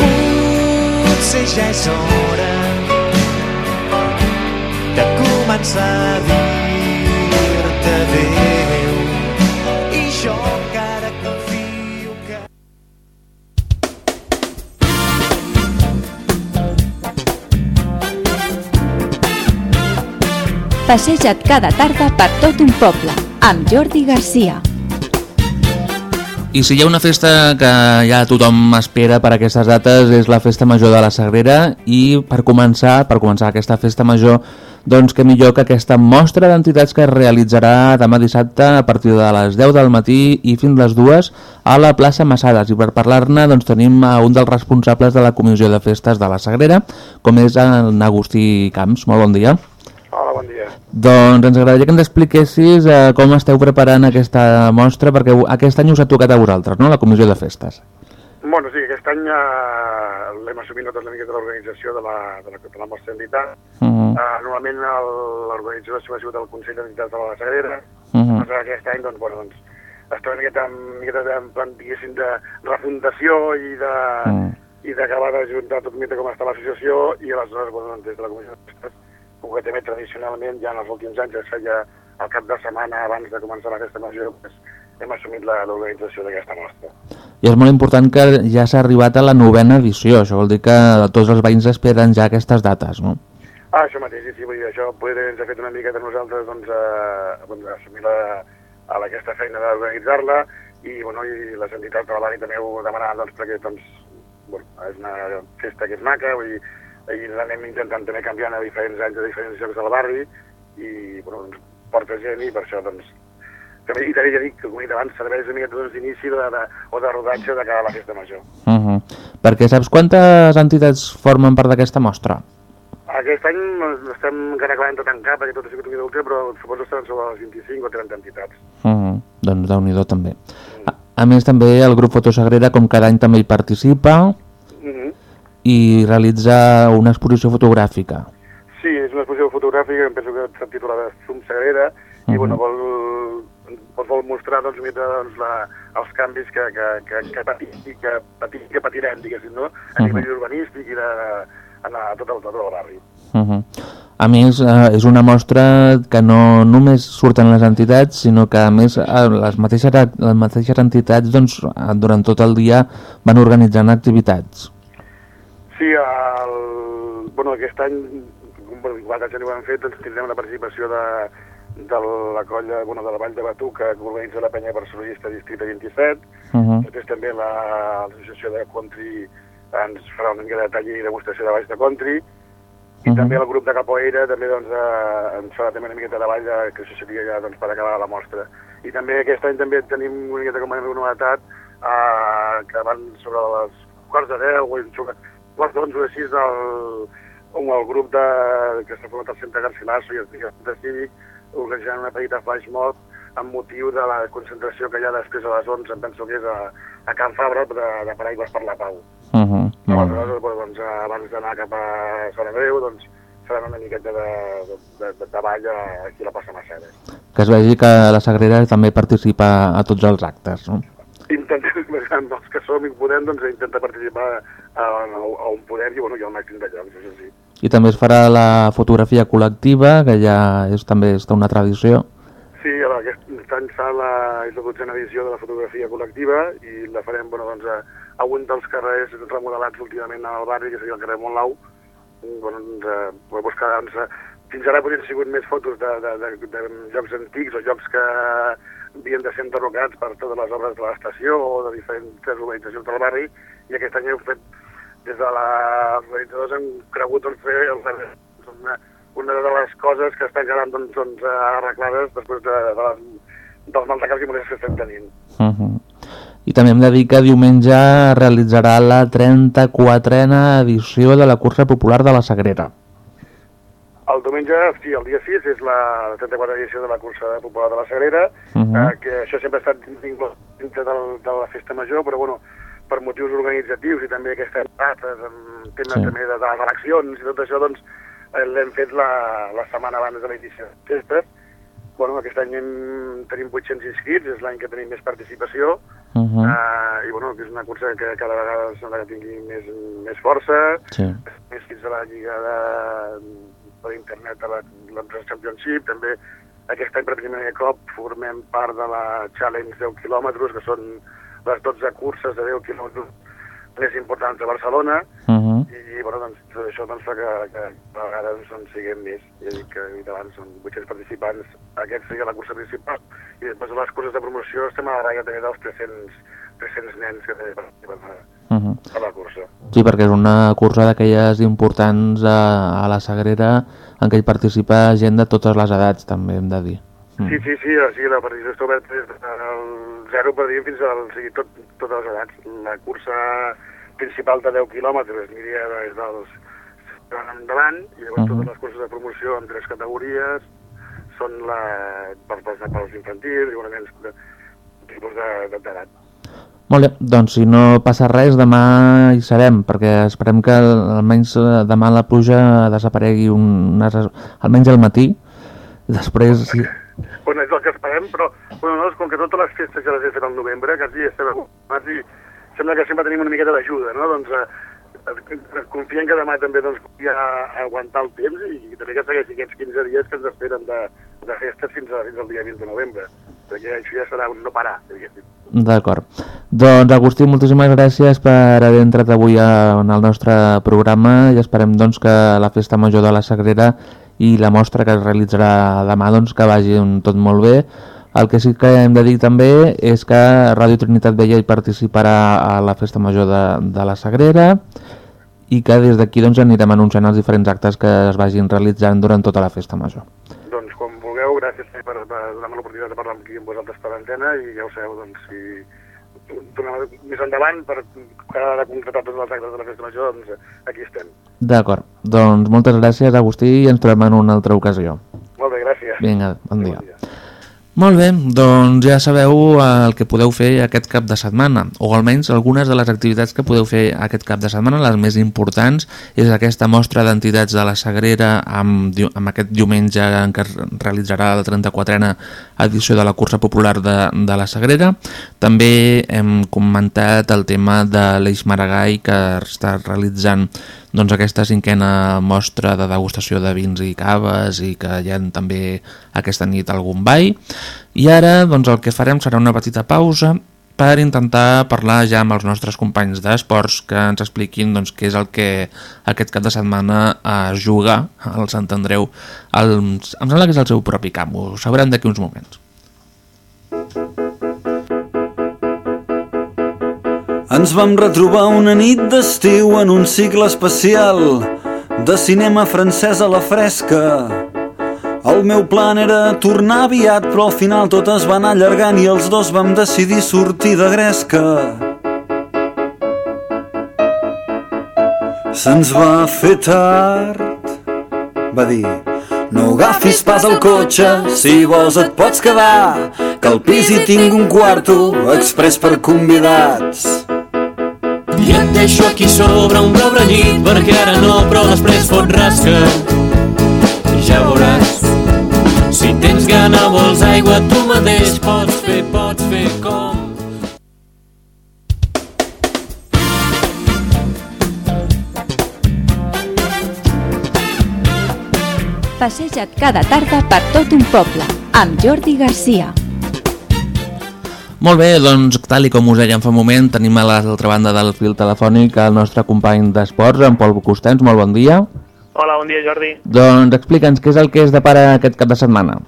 [SPEAKER 3] Potser ja és hora de començar a dir-te
[SPEAKER 6] Passeja't cada tarda per tot un poble amb Jordi Garcia.
[SPEAKER 2] I si hi ha una festa que ja tothom espera per aquestes dates és la Festa Major de la Sagrera i per començar, per començar aquesta Festa Major, doncs que millor que aquesta mostra d'entitats que es realitzarà demà dissabte a partir de les 10 del matí i fins les 2 a la plaça Massades. I per parlar-ne doncs, tenim a un dels responsables de la Comissió de Festes de la Sagrera, com és en Agustí Camps. Molt bon dia.
[SPEAKER 8] Hola, bon dia.
[SPEAKER 2] Doncs ens agradaria que ens expliquessis eh, com esteu preparant aquesta mostra, perquè aquest any us ha tocat a vosaltres, no?, la Comissió de Festes.
[SPEAKER 8] Bueno, sí, aquest any eh, l'hem assumit nosaltres una miqueta l'organització de, la, de, la, de la nostra entitat.
[SPEAKER 2] Uh -huh.
[SPEAKER 8] Eh, normalment l'organització ha sigut el Consell d'Entitats de la Sagrera.
[SPEAKER 2] Uh -huh.
[SPEAKER 8] Doncs aquest any, doncs, bueno, doncs, està una miqueta, una miqueta en plan, diguéssim, de refundació i de,
[SPEAKER 2] Mm.
[SPEAKER 8] i d'acabar de juntar tot miqueta com està l'associació i aleshores, bueno, doncs, des de la Comissió de Festes, també tradicionalment ja en els últims anys es feia al cap de setmana abans de començar la festa major, doncs, hem assumit la- l'organització d'aquesta mostra.
[SPEAKER 2] I és molt important que ja s'ha arribat a la novena edició, això vol dir que tots els veïns esperen ja aquestes dates, no?
[SPEAKER 8] Ah, això mateix, sí, vull dir, això poder ens ha fet una miqueta nosaltres doncs, eh, doncs assumir la, a aquesta feina d'organitzar-la i, bueno, i les entitats de la barri també ho demanaven doncs, perquè doncs, bueno, és una festa que és maca, vull dir, i l'anem intentant també canviant a diferents anys a diferents llocs del barri i bueno, doncs, porta gent i per això doncs, també, i també ja dic que com he dit abans serveix una miqueta doncs, d'inici de, de, o de rodatge de cara a la festa major.
[SPEAKER 2] Uh -huh. Perquè saps quantes entitats formen part d'aquesta mostra?
[SPEAKER 8] Aquest any estem encara acabant de tancar perquè tot ha sigut una mica últim, però suposo que estaran sobre les 25 o 30 entitats.
[SPEAKER 2] Uh -huh. Doncs déu nhi també. A, a més, també el grup Fotosagrera, com cada any, també hi participa
[SPEAKER 8] Mm.
[SPEAKER 2] I realitza una exposició fotogràfica.
[SPEAKER 8] Sí, és una exposició fotogràfica, em penso que s'ha titulat Fum Sagrera, i
[SPEAKER 2] Mhm.
[SPEAKER 8] bueno, vol, vol, vol mostrar doncs, mica, doncs, la, els canvis que, que, que, que, patim, i que, patim, que patirem, diguéssim, no? a
[SPEAKER 2] Mhm.
[SPEAKER 8] nivell urbanístic i de, en a, tot, el, tot el barri.
[SPEAKER 2] Uh -huh. A més, eh, és una mostra que no només surten les entitats, sinó que a més eh, les, mateixes, les mateixes entitats doncs, durant tot el dia van organitzant activitats.
[SPEAKER 8] Sí, el, bueno, aquest any, bueno, igual que ja ho hem fet, doncs tindrem la participació de, de la colla bueno, de la Vall de Batuca, que organitza la penya barcelonista Districte 27,
[SPEAKER 2] Uh -huh.
[SPEAKER 8] Després també la- l'associació de country ens farà una mica de taller i demostració de balls de country i
[SPEAKER 2] Mhm.
[SPEAKER 8] també el grup de capoeira també doncs, eh, ens farà també una miqueta de ball de, que això seria ja doncs, per acabar la mostra. I també aquest any també tenim una miqueta com a novetat eh, que van sobre les quarts de deu o quarts d'onze o així del, on el grup de, que s'ha format al Centre Garcilaso i el Centre Cívic organitzant una petita flash mob amb motiu de la concentració que hi ha després a les 11, em penso que és a, a Can Fabra de, de Paraigües per la Pau.
[SPEAKER 2] Uh -huh. Molt bé.
[SPEAKER 8] Aleshores, bueno, doncs, abans d'anar cap a Sant Andreu, doncs, faran una miqueta de, de, de, de ball aquí a la plaça Mercedes.
[SPEAKER 2] Que es vegi que la Sagrera també participa a tots els actes. No?
[SPEAKER 8] Intentem, els que som i podem, doncs, intentar participar a, a, on podem i, bueno, i al màxim de llocs, això sí.
[SPEAKER 2] I també es farà la fotografia col·lectiva, que ja és també és una tradició.
[SPEAKER 8] Sí, ara, aquest any la, és la dotzena edició de la fotografia col·lectiva i la farem bueno, doncs, a, a un dels carrers remodelats últimament al barri, que seria el carrer Montlau. Bueno, doncs, eh, doncs, eh, fins ara podrien sigut més fotos de, de, de, de llocs antics o llocs que havien de ser enderrocats per totes les obres de l'estació o de diferents urbanitzacions del barri i aquest any heu fet des de la organitzadors hem cregut doncs, fer carrer una, una de les coses que estan quedant doncs, doncs, arreglades després de, de les, dels maldecaps i molestes que estem tenint.
[SPEAKER 2] Uh -huh. I també hem de dir que diumenge realitzarà la 34a edició de la cursa popular de la Sagrera.
[SPEAKER 8] El diumenge, sí, el dia 6 és la 34a edició de la cursa popular de la Sagrera,
[SPEAKER 2] Uh -huh.
[SPEAKER 8] eh, que això sempre ha estat inclòs dintre del, de la festa major, però bueno, per motius organitzatius i també aquestes dates, amb temes
[SPEAKER 2] Sí.
[SPEAKER 8] també de, de les eleccions i tot això, doncs eh, l'hem fet la, la setmana abans de l'inici de festes. Bueno, aquest any hem, tenim 800 inscrits, és l'any que tenim més participació,
[SPEAKER 2] Uh -huh.
[SPEAKER 8] uh, i bueno, que és una cursa que cada vegada sembla que tingui més, més força,
[SPEAKER 2] Sí.
[SPEAKER 8] més fins a la lliga de, per internet de l'Empresa Championship, també aquest any per primer cop formem part de la Challenge 10 quilòmetres, que són les 12 curses de 10 quilòmetres més importants de Barcelona,
[SPEAKER 2] Uh -huh.
[SPEAKER 8] i bueno, doncs, tot això doncs, fa que, que a vegades doncs, siguem més. Ja dic que dit abans, són 800 participants, aquest seria la cursa principal, i després a les curses de promoció estem a la ratlla també dels 300, 300 nens que també participen a, la cursa.
[SPEAKER 2] Sí, perquè és una cursa d'aquelles importants a, a la Sagrera en què hi participa gent de totes les edats, també hem de dir. Mm.
[SPEAKER 8] Sí, sí, sí, o sigui, la participació està oberta des del 0 per dir fins al, o sigui, tot, totes les edats. La cursa principal de 10 quilòmetres aniria des dels endavant i llavors uh. -huh. totes les curses de promoció en tres categories són la, per, per, per als infantils i una de, tipus de- de- d'edat.
[SPEAKER 2] Molt bé, doncs si no passa res, demà hi serem, perquè esperem que almenys eh, demà la pluja desaparegui un, unes, almenys al matí. Després, sí,
[SPEAKER 8] Bueno, és el que esperem, però bueno, nosaltres, com que totes les festes ja les he fet al novembre, quasi estem acostumats i sembla que sempre tenim una miqueta d'ajuda, no? Doncs eh, confiem que demà també doncs, pugui a- aguantar el temps i, també que segueixi aquests 15 dies que ens esperen de, de festes fins, a, fins al dia 20 de novembre, això ja serà un no parar, diguéssim.
[SPEAKER 2] D'acord. Doncs Agustí, moltíssimes gràcies per haver entrat avui en el nostre programa i esperem doncs, que la Festa Major de la Sagrera i la mostra que es realitzarà demà doncs, que vagi tot molt bé. El que sí que hem de dir també és que Ràdio Trinitat Vella hi participarà a la Festa Major de, de la Sagrera i que des d'aquí doncs, anirem anunciant els diferents actes que es vagin realitzant durant tota la Festa Major.
[SPEAKER 8] Gràcies per, per donar-me l'oportunitat de parlar amb aquí amb vosaltres per l'antena i ja ho sabeu, doncs, si tornem més endavant per acabar de concretar tots els actes de la festa major, doncs aquí estem.
[SPEAKER 2] D'acord. Doncs moltes gràcies, Agustí, i ens trobem en una altra ocasió.
[SPEAKER 8] Molt bé, gràcies.
[SPEAKER 2] Vinga, bon dia.
[SPEAKER 8] Bon dia.
[SPEAKER 2] Molt bé, doncs ja sabeu el que podeu fer aquest cap de setmana, o almenys algunes de les activitats que podeu fer aquest cap de setmana, les més importants, és aquesta mostra d'entitats de la Sagrera amb, amb aquest diumenge en què es realitzarà la 34a edició de la cursa popular de, de la Sagrera. També hem comentat el tema de l'Eix Maragall que està realitzant doncs, aquesta cinquena mostra de degustació de vins i caves i que hi ha també aquesta nit algun ball. I ara doncs, el que farem serà una petita pausa per intentar parlar ja amb els nostres companys d'esports que ens expliquin doncs, què és el que aquest cap de setmana es juga al Sant Andreu. El, em sembla que és el seu propi camp, ho sabrem d'aquí uns moments.
[SPEAKER 9] Ens vam retrobar una nit d'estiu en un cicle especial de cinema francès a la fresca. El meu plan era tornar aviat, però al final tot es va anar allargant i els dos vam decidir sortir de gresca. Se'ns va fer tard, va dir. No agafis pas el cotxe, si vols et pots quedar, que al pis hi tinc un quarto express per convidats.
[SPEAKER 5] I et deixo aquí sobre un pobre llit perquè ara no, però després fot rasca. Ja veuràs. Si tens gana, vols aigua, tu mateix pots fer, pots fer com...
[SPEAKER 6] Passeja't cada tarda per tot un poble, amb Jordi Garcia.
[SPEAKER 2] Molt bé, doncs tal i com us dèiem fa un moment, tenim a l'altra banda del fil telefònic el nostre company d'esports, en Pol Costens, molt bon dia.
[SPEAKER 10] Hola, bon dia Jordi.
[SPEAKER 2] Doncs explica'ns què és el que és de para aquest cap de setmana.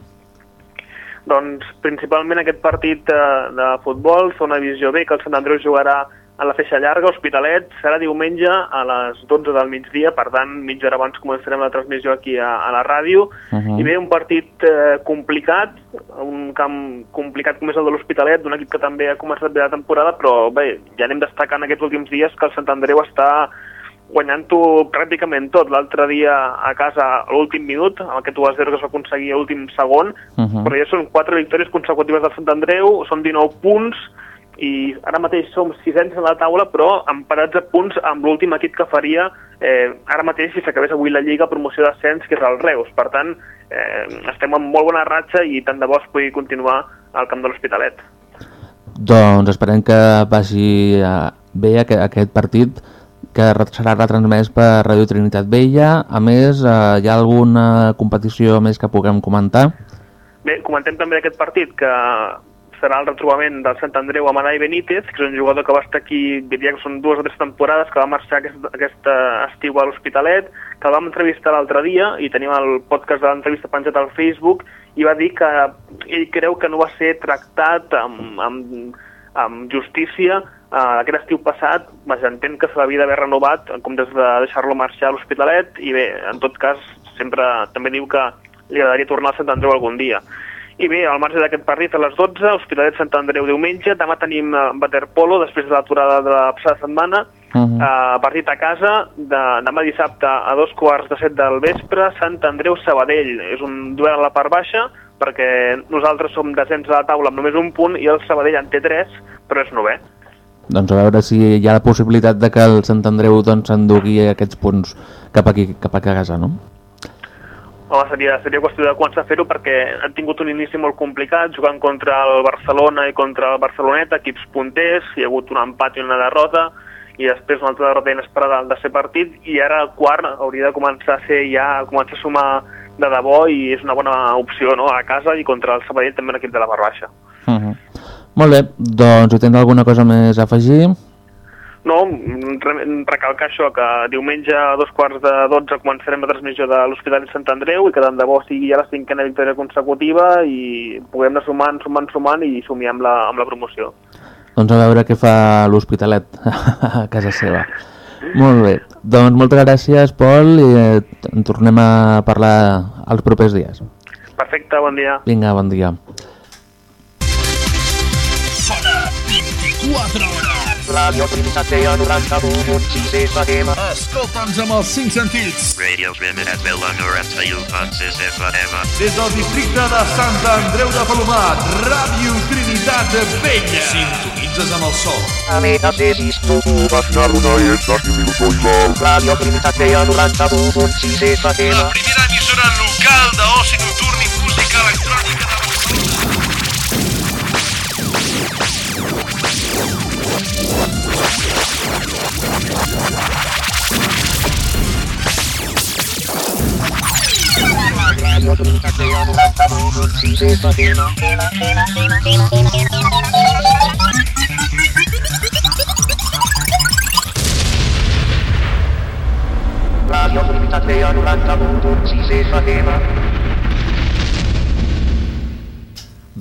[SPEAKER 10] Doncs principalment aquest partit de, de futbol, zona divisió B, que el Sant Andreu jugarà a la feixa llarga, Hospitalet, serà diumenge a les 12 del migdia, per tant, mitja hora abans començarem la transmissió aquí a, a la ràdio,
[SPEAKER 2] Uh -huh.
[SPEAKER 10] i bé, un partit eh, complicat, un camp complicat com és el de l'Hospitalet, d'un equip que també ha començat bé la temporada, però bé, ja anem destacant aquests últims dies que el Sant Andreu està guanyant-ho pràcticament tot. L'altre dia a casa, a l'últim minut, amb aquest 1 0 que es va aconseguir a l'últim segon,
[SPEAKER 2] Uh -huh.
[SPEAKER 10] però ja són quatre victòries consecutives del Sant Andreu, són 19 punts, i ara mateix som sisens a la taula, però emparats a punts amb l'últim equip que faria eh, ara mateix si s'acabés avui la Lliga promoció d'ascens, que és el Reus. Per tant, eh, estem en molt bona ratxa i tant de bo es pugui continuar al camp de l'Hospitalet.
[SPEAKER 2] Doncs esperem que vagi eh, bé aquest, aquest partit que serà retransmès per Ràdio Trinitat Vella. A més, eh, hi ha alguna competició més que puguem comentar?
[SPEAKER 10] Bé, comentem també d'aquest partit que serà el retrobament del Sant Andreu amb Anai Benítez, que és un jugador que va estar aquí, diria que són dues o tres temporades, que va marxar aquest, aquest eh, estiu a l'Hospitalet, que el vam entrevistar l'altre dia i tenim el podcast de l'entrevista penjat al Facebook i va dir que ell creu que no va ser tractat amb, amb, amb justícia eh, aquest estiu passat, entenc que se l'havia d'haver renovat en comptes de deixar-lo marxar a l'Hospitalet i bé, en tot cas sempre també diu que li agradaria tornar al Sant Andreu algun dia. I bé, al marge d'aquest partit a les 12, Hospitalet Sant Andreu diumenge, demà tenim eh, waterpolo després de l'aturada de la passada setmana, uh. -huh. partit a casa, de, demà dissabte a dos quarts de set del vespre, Sant Andreu Sabadell. És un duel a la part baixa, perquè nosaltres som descens a la taula amb només un punt i el Sabadell en té tres, però és novè.
[SPEAKER 2] Doncs a veure si hi ha la possibilitat de que el Sant Andreu doncs, s'endugui aquests punts cap aquí, cap a casa, no?
[SPEAKER 10] Home, seria, seria qüestió de començar a fer-ho perquè han tingut un inici molt complicat, jugant contra el Barcelona i contra el Barceloneta, equips punters, hi ha hagut un empat i una derrota, i després una altra derrota inesperada al tercer partit, i ara el quart hauria de començar a ser ja, començar a sumar de debò i és una bona opció no? a casa i contra el Sabadell també un equip de la part baixa.
[SPEAKER 2] Uh -huh. Molt bé, doncs si tens alguna cosa més a afegir?
[SPEAKER 10] No, re- recalcar això, que diumenge a dos quarts de 12 començarem la transmissió de l'Hospital de Sant Andreu i que tant de bo sigui ja la cinquena victòria consecutiva i puguem anar sumant, sumant, sumant i somiar amb la, amb la promoció.
[SPEAKER 2] Doncs a veure què fa l'Hospitalet a casa seva. Molt bé, doncs moltes gràcies, Pol, i eh, en tornem a parlar els propers dies.
[SPEAKER 10] Perfecte, bon dia.
[SPEAKER 2] Vinga, bon dia.
[SPEAKER 11] Sona 24 hores.
[SPEAKER 12] Ràdio Trinitat Vella 91.6 FM.
[SPEAKER 11] Escolta'ns amb els cinc sentits.
[SPEAKER 13] Radio Trinitat Vella 91.6 FM.
[SPEAKER 11] Des del districte de Sant Andreu de Palomat, Ràdio Trinitat Vella. Sintonitzes amb el sol.
[SPEAKER 12] Amena Cesis, tu Bagna Runa i ets aquí minuts Ràdio Trinitat Vella 91.6 FM.
[SPEAKER 11] La primera emissora local d'oci nocturn
[SPEAKER 12] Ràdio Trinitat Vella 91.6 FM. Ràdio Trinitat Vella 91.6 FM.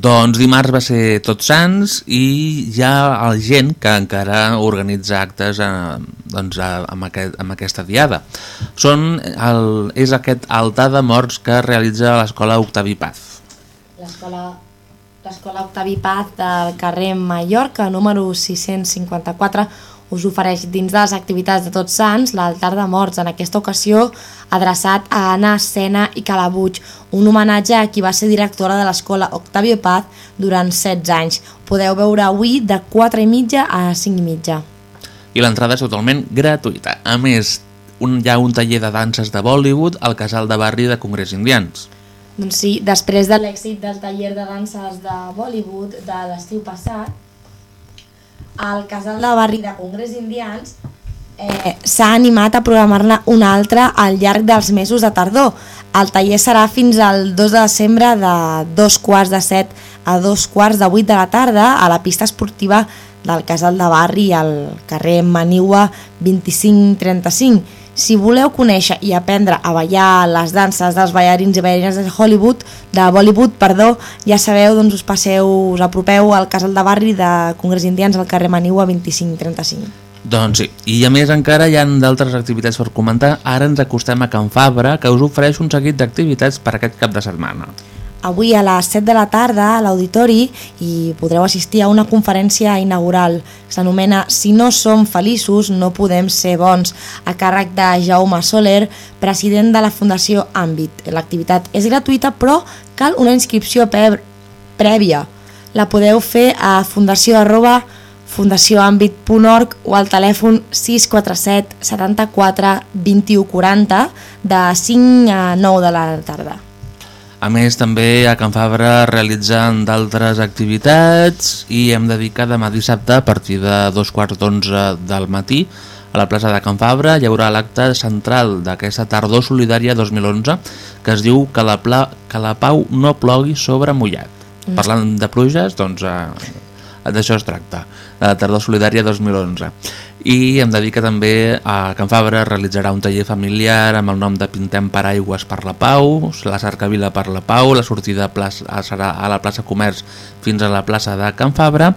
[SPEAKER 2] Doncs dimarts va ser Tots Sants i hi ha gent que encara organitza actes eh, doncs, amb, aquest, amb aquesta diada. Són el, és aquest altar de morts que realitza l'escola Octavi Paz.
[SPEAKER 1] L'escola Octavi Paz del carrer Mallorca, número 654, us ofereix dins de les activitats de Tots Sants l'altar de morts, en aquesta ocasió adreçat a Anna Sena i Calabuig, un homenatge a qui va ser directora de l'escola Octavio Paz durant 16 anys. Podeu veure avui de 4 i mitja a 5 i mitja.
[SPEAKER 2] I l'entrada és totalment gratuïta. A més, un, hi ha un taller de danses de Bollywood al casal de barri de Congrés Indians.
[SPEAKER 1] Doncs sí, després de l'èxit del taller de danses de Bollywood de l'estiu passat, al casal de barri de Congrés Indians eh, s'ha animat a programar-ne un altre al llarg dels mesos de tardor. El taller serà fins al 2 de desembre de dos quarts de set a dos quarts de vuit de la tarda a la pista esportiva del casal de barri al carrer Maniua 2535. Si voleu conèixer i aprendre a ballar les danses dels ballarins i ballarines de Hollywood, de Bollywood, perdó, ja sabeu, doncs us passeu, us apropeu al casal de barri de Congrés Indians al carrer Maniua 2535.
[SPEAKER 2] Doncs sí, i a més encara hi ha d'altres activitats per comentar. Ara ens acostem a Can Fabra, que us ofereix un seguit d'activitats per aquest cap de setmana.
[SPEAKER 1] Avui a les 7 de la tarda a l'auditori i podreu assistir a una conferència inaugural. S'anomena Si no som feliços, no podem ser bons, a càrrec de Jaume Soler, president de la Fundació Àmbit. L'activitat és gratuïta, però cal una inscripció prèvia. La podeu fer a fundació arroba fundacioambit.org o al telèfon 647 74 21 40 de 5 a 9 de la tarda.
[SPEAKER 2] A més, també a Can Fabra realitzen d'altres activitats i hem de dir que demà dissabte a partir de dos quarts d'onze del matí a la plaça de Can Fabra hi haurà l'acte central d'aquesta tardor solidària 2011 que es diu que la, pla, que la pau no plogui sobre mullat.
[SPEAKER 1] Mm.
[SPEAKER 2] Parlant de pluges, doncs eh, d'això es tracta, de la tardor solidària 2011. I hem de dir que també a Can Fabra realitzarà un taller familiar amb el nom de Pintem Paraigües per la Pau, la Cercavila per la Pau, la sortida plaça, serà a la plaça Comerç fins a la plaça de Can Fabra,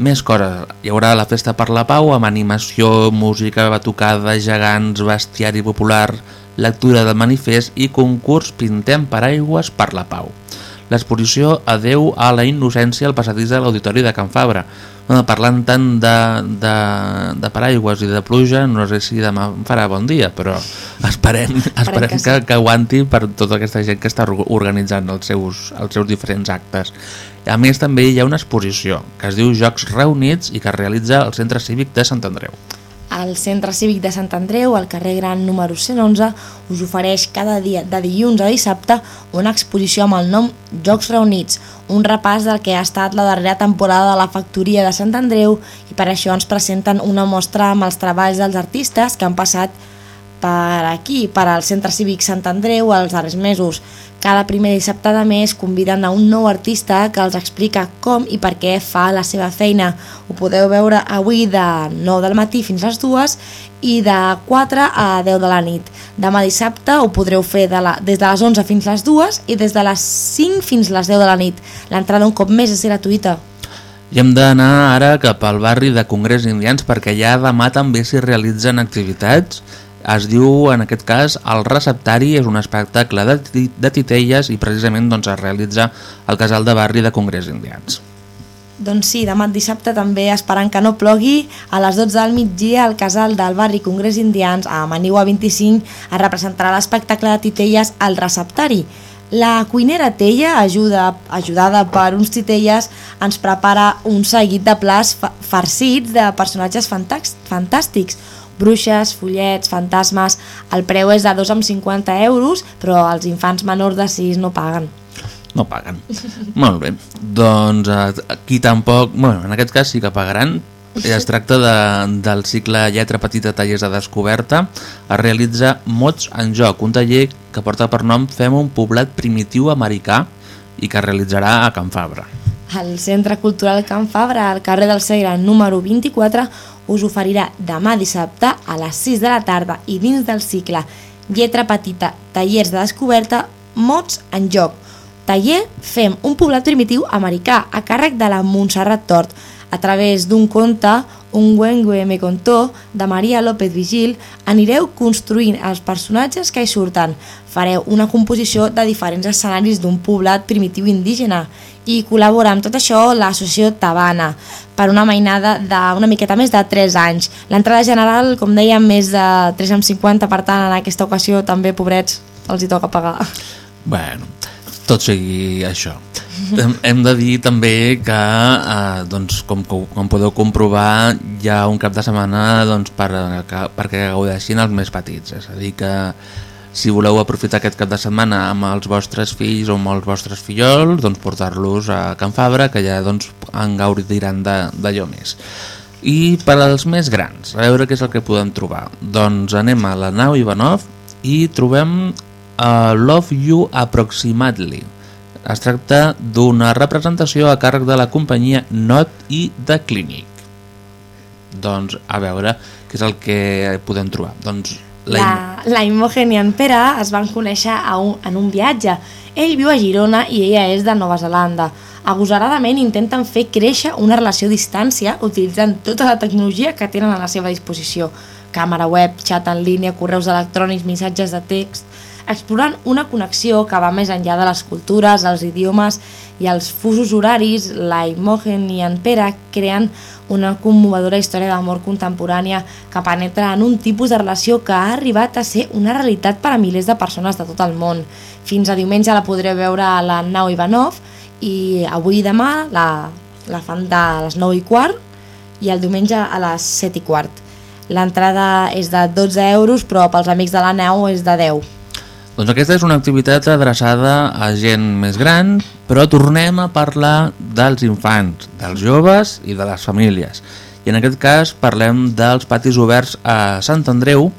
[SPEAKER 2] més coses. Hi haurà la Festa per la Pau amb animació, música, batucada, gegants, bestiari popular, lectura del manifest i concurs Pintem Paraigües per la Pau. L'exposició Adeu a la innocència al passadís de l'Auditori de Can Fabra. Bueno, parlant tant de, de, de paraigües i de pluja, no sé si demà em farà bon dia, però esperem, esperem
[SPEAKER 1] que
[SPEAKER 2] que,
[SPEAKER 1] sí.
[SPEAKER 2] que aguanti per tota aquesta gent que està org- organitzant els seus, els seus diferents actes. A més, també hi ha una exposició que es diu Jocs Reunits i que es realitza al Centre Cívic de Sant Andreu.
[SPEAKER 1] El Centre Cívic de Sant Andreu, al carrer Gran número 111, us ofereix cada dia de dilluns a dissabte una exposició amb el nom Jocs Reunits, un repàs del que ha estat la darrera temporada de la Factoria de Sant Andreu i per això ens presenten una mostra amb els treballs dels artistes que han passat per aquí, per al Centre Cívic Sant Andreu els darrers mesos. Cada primer dissabte de mes conviden a un nou artista que els explica com i per què fa la seva feina. Ho podeu veure avui de 9 del matí fins a les 2 i de 4 a 10 de la nit. Demà dissabte ho podreu fer de la, des de les 11 fins a les 2 i des de les 5 fins a les 10 de la nit. L'entrada un cop més és gratuïta.
[SPEAKER 2] I hem d'anar ara cap al barri de Congrés Indians perquè allà demà també s'hi realitzen activitats. Es diu, en aquest cas, el receptari és un espectacle de, de titelles i precisament doncs, es realitza al casal de barri de Congrés Indians.
[SPEAKER 1] Doncs sí, demà dissabte també esperant que no plogui, a les 12 del migdia al casal del barri Congrés Indians a Maniua 25 es representarà l'espectacle de titelles al receptari. La cuinera Tella, ajuda, ajudada per uns titelles, ens prepara un seguit de plats fa farcits de personatges fantàstics, bruixes, follets, fantasmes... El preu és de 2,50 euros, però els infants menors de 6 no paguen.
[SPEAKER 2] No paguen. Molt bé. Doncs eh, aquí tampoc... Bueno, en aquest cas sí que pagaran. Es tracta de, del cicle Lletra Petita Tallers de Descoberta. Es realitza Mots en Joc, un taller que porta per nom Fem un poblat primitiu americà i que es realitzarà a Can Fabra.
[SPEAKER 1] El Centre Cultural Can Fabra, al carrer del Segre número 24, us oferirà demà dissabte a les 6 de la tarda i dins del cicle Lletra Petita, Tallers de Descoberta, Mots en Joc. Taller Fem un poblat primitiu americà a càrrec de la Montserrat Tort a través d'un conte, un Wengue me contó, de Maria López Vigil, anireu construint els personatges que hi surten. Fareu una composició de diferents escenaris d'un poblat primitiu indígena i col·labora amb tot això l'associació Tabana per una mainada d'una miqueta més de 3 anys. L'entrada general, com dèiem, més de 3,50, per tant, en aquesta ocasió també, pobrets, els hi toca pagar.
[SPEAKER 2] Bueno, tot sigui això. Hem- de dir també que, eh, doncs, com, com podeu comprovar, hi ha un cap de setmana doncs, per, que, perquè gaudeixin els més petits. És a dir, que si voleu aprofitar aquest cap de setmana amb els vostres fills o amb els vostres fillols, doncs portar-los a Can Fabra, que ja doncs, en gaudiran d'allò més. I per als més grans, a veure què és el que podem trobar. Doncs anem a la nau Ivanov i trobem uh, Love You Approximately. Es tracta d'una representació a càrrec de la companyia Not i The Clinic. Doncs a veure què és el que podem trobar. Doncs la...
[SPEAKER 1] La, Imogen i en Pere es van conèixer a un, en un viatge. Ell viu a Girona i ella és de Nova Zelanda. Agosaradament intenten fer créixer una relació a distància utilitzant tota la tecnologia que tenen a la seva disposició. Càmera web, xat en línia, correus electrònics, missatges de text explorant una connexió que va més enllà de les cultures, els idiomes i els fusos horaris, la Imogen i en Pere creen una commovedora història d'amor contemporània que penetra en un tipus de relació que ha arribat a ser una realitat per a milers de persones de tot el món. Fins a diumenge la podreu veure a la Nau Ivanov i avui i demà la, la fan de les 9 i quart i el diumenge a les 7 i quart. L'entrada és de 12 euros, però pels amics de la neu és de 10.
[SPEAKER 2] Doncs aquesta és una activitat adreçada a gent més gran, però tornem a parlar dels infants, dels joves i de les famílies. I en aquest cas parlem dels patis oberts a Sant Andreu,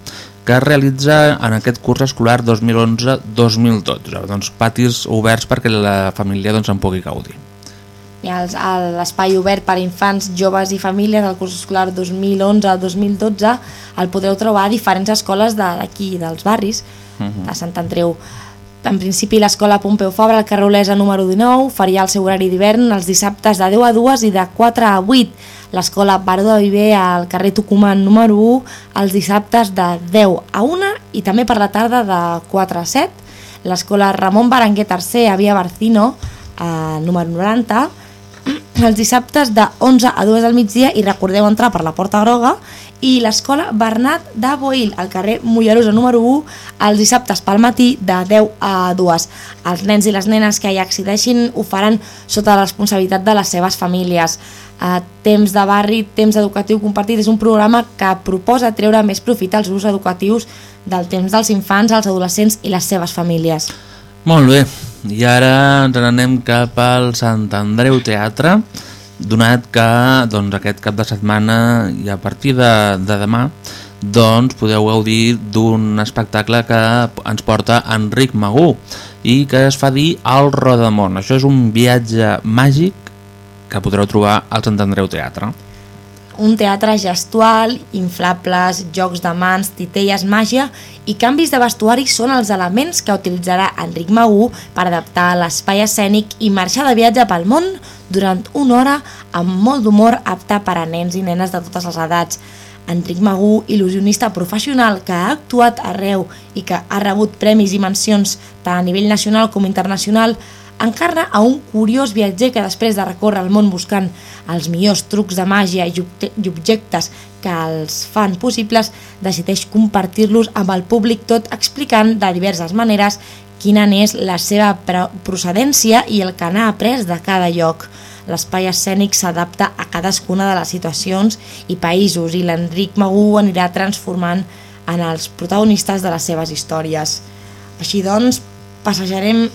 [SPEAKER 2] que es realitza en aquest curs escolar 2011-2012. Doncs patis oberts perquè la família doncs, en pugui gaudir.
[SPEAKER 1] El- l'espai obert per a infants, joves i famílies del curs escolar 2011-2012 el podreu trobar a diferents escoles de- d'aquí, dels barris de Sant Andreu. En principi l'escola Pompeu Fabra al carrer Olesa número 19 faria el seu horari d'hivern els dissabtes de 10 a 2 i de 4 a 8. L'escola Baró de Viver al carrer Tucumán número 1 els dissabtes de 10 a 1 i també per la tarda de 4 a 7. L'escola Ramon Berenguer III a Via Barcino eh, número 90 els dissabtes de 11 a 2 del migdia i recordeu entrar per la Porta Groga i l'escola Bernat de Boil al carrer Mollerosa número 1 els dissabtes pel matí de 10 a 2. Els nens i les nenes que hi accedeixin ho faran sota la responsabilitat de les seves famílies. Eh, temps de barri, temps educatiu compartit és un programa que proposa treure més profit als usos educatius del temps dels infants, els adolescents i les seves famílies.
[SPEAKER 2] Molt bé, i ara ens n'anem cap al Sant Andreu Teatre, donat que doncs, aquest cap de setmana i a partir de, de demà doncs, podeu gaudir d'un espectacle que ens porta Enric Magú i que es fa dir El Rodamont. Això és un viatge màgic que podreu trobar al Sant Andreu Teatre.
[SPEAKER 1] Un teatre gestual, inflables, jocs de mans, titelles, màgia i canvis de vestuari són els elements que utilitzarà Enric Magú per adaptar l'espai escènic i marxar de viatge pel món durant una hora amb molt d'humor apte per a nens i nenes de totes les edats. Enric Magú, il·lusionista professional que ha actuat arreu i que ha rebut premis i mencions tant a nivell nacional com internacional, encarna a un curiós viatger que després de recórrer el món buscant els millors trucs de màgia i objectes que els fan possibles, decideix compartir-los amb el públic tot explicant de diverses maneres quina n'és la seva pro- procedència i el que n'ha après de cada lloc. L'espai escènic s'adapta a cadascuna de les situacions i països i l'Enric Magú anirà transformant en els protagonistes de les seves històries. Així doncs, passejarem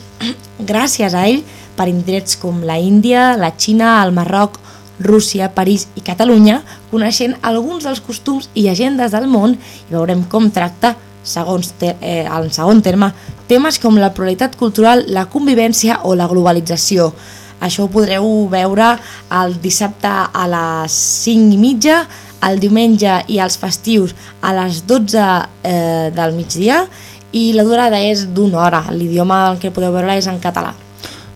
[SPEAKER 1] gràcies a ell per indrets com la Índia, la Xina, el Marroc, Rússia, París i Catalunya, coneixent alguns dels costums i agendes del món i veurem com tracta, segons eh, en segon terme, temes com la pluralitat cultural, la convivència o la globalització. Això ho podreu veure el dissabte a les 5 i mitja, el diumenge i els festius a les 12 eh, del migdia i la durada és d'una hora. L'idioma què podeu veure és en català.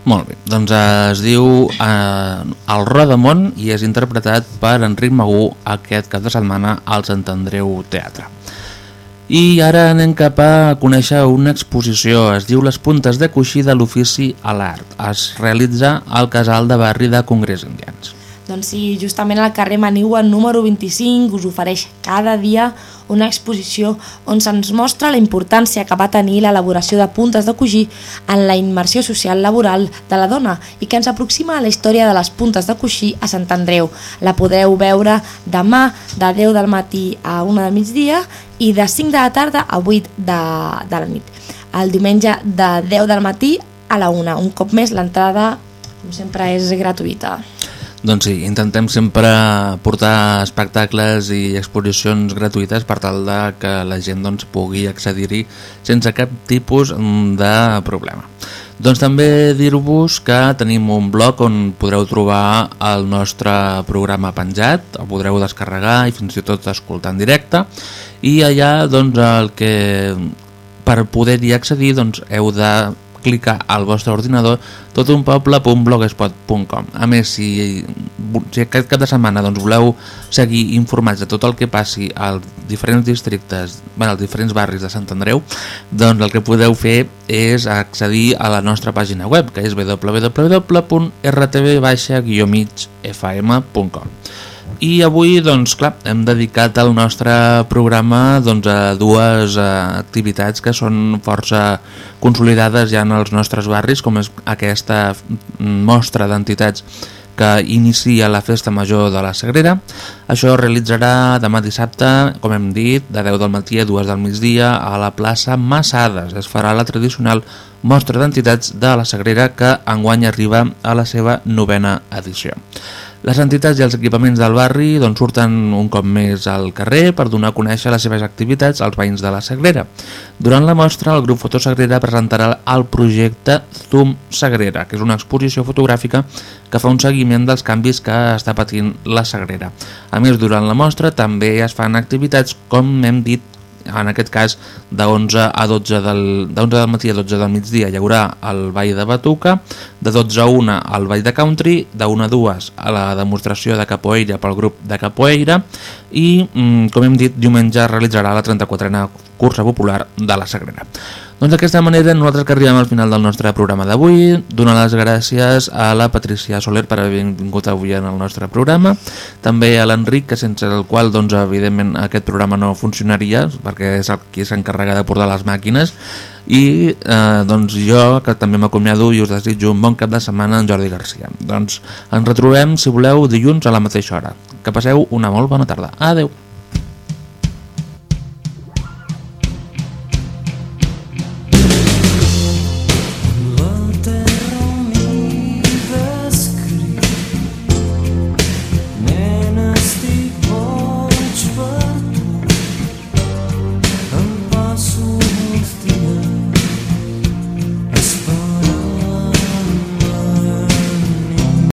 [SPEAKER 2] Molt bé, doncs es diu eh, El Rodamont i és interpretat per Enric Magú aquest cap de setmana al Sant Andreu Teatre. I ara anem cap a conèixer una exposició, es diu Les puntes de coixí de l'ofici a l'art. Es realitza al casal de barri de Congrés Indians.
[SPEAKER 1] Doncs sí, justament al carrer Manigua número 25 us ofereix cada dia una exposició on se'ns mostra la importància que va tenir l'elaboració de puntes de coixí en la immersió social laboral de la dona i que ens aproxima a la història de les puntes de coixí a Sant Andreu. La podeu veure demà de 10 del matí a 1 del migdia i de 5 de la tarda a 8 de, de la nit. El diumenge de 10 del matí a la 1. Un cop més l'entrada, com sempre, és gratuïta.
[SPEAKER 2] Doncs sí, intentem sempre portar espectacles i exposicions gratuïtes per tal de que la gent doncs, pugui accedir-hi sense cap tipus de problema. Doncs també dir-vos que tenim un blog on podreu trobar el nostre programa penjat, el podreu descarregar i fins i tot escoltar en directe i allà doncs, el que per poder-hi accedir doncs, heu de clicar al vostre ordinador totunpoble.blogspot.com A més, si, si aquest cap de setmana doncs, voleu seguir informats de tot el que passi als diferents districtes, bueno, als diferents barris de Sant Andreu, doncs el que podeu fer és accedir a la nostra pàgina web, que és www.rtv-migfm.com i avui, doncs, clar, hem dedicat el nostre programa doncs, a dues eh, activitats que són força consolidades ja en els nostres barris, com és aquesta mostra d'entitats que inicia la Festa Major de la Sagrera. Això es realitzarà demà dissabte, com hem dit, de 10 del matí a 2 del migdia a la plaça Massades. Es farà la tradicional mostra d'entitats de la Sagrera que enguany arriba a la seva novena edició. Les entitats i els equipaments del barri doncs, surten un cop més al carrer per donar a conèixer les seves activitats als veïns de la Sagrera. Durant la mostra, el grup Fotosagrera presentarà el projecte Zoom Sagrera, que és una exposició fotogràfica que fa un seguiment dels canvis que està patint la Sagrera. A més, durant la mostra també es fan activitats, com hem dit, en aquest cas de 11 a 12 del, de 11 del matí a 12 del migdia hi haurà el ball de batuca, de 12 a 1 el ball de country, de 1 a 2 a la demostració de capoeira pel grup de capoeira i, mm, com hem dit, diumenge realitzarà la 34a cursa popular de la Sagrera. Doncs d'aquesta manera nosaltres que arribem al final del nostre programa d'avui, donar les gràcies a la Patricia Soler per haver vingut avui en el nostre programa, també a l'Enric, que sense el qual doncs, evidentment aquest programa no funcionaria, perquè és el qui s'encarrega de portar les màquines, i eh, doncs jo, que també m'acomiado i us desitjo un bon cap de setmana en Jordi Garcia. Doncs ens retrobem, si voleu, dilluns a la mateixa hora. Que passeu una molt bona tarda. Adeu!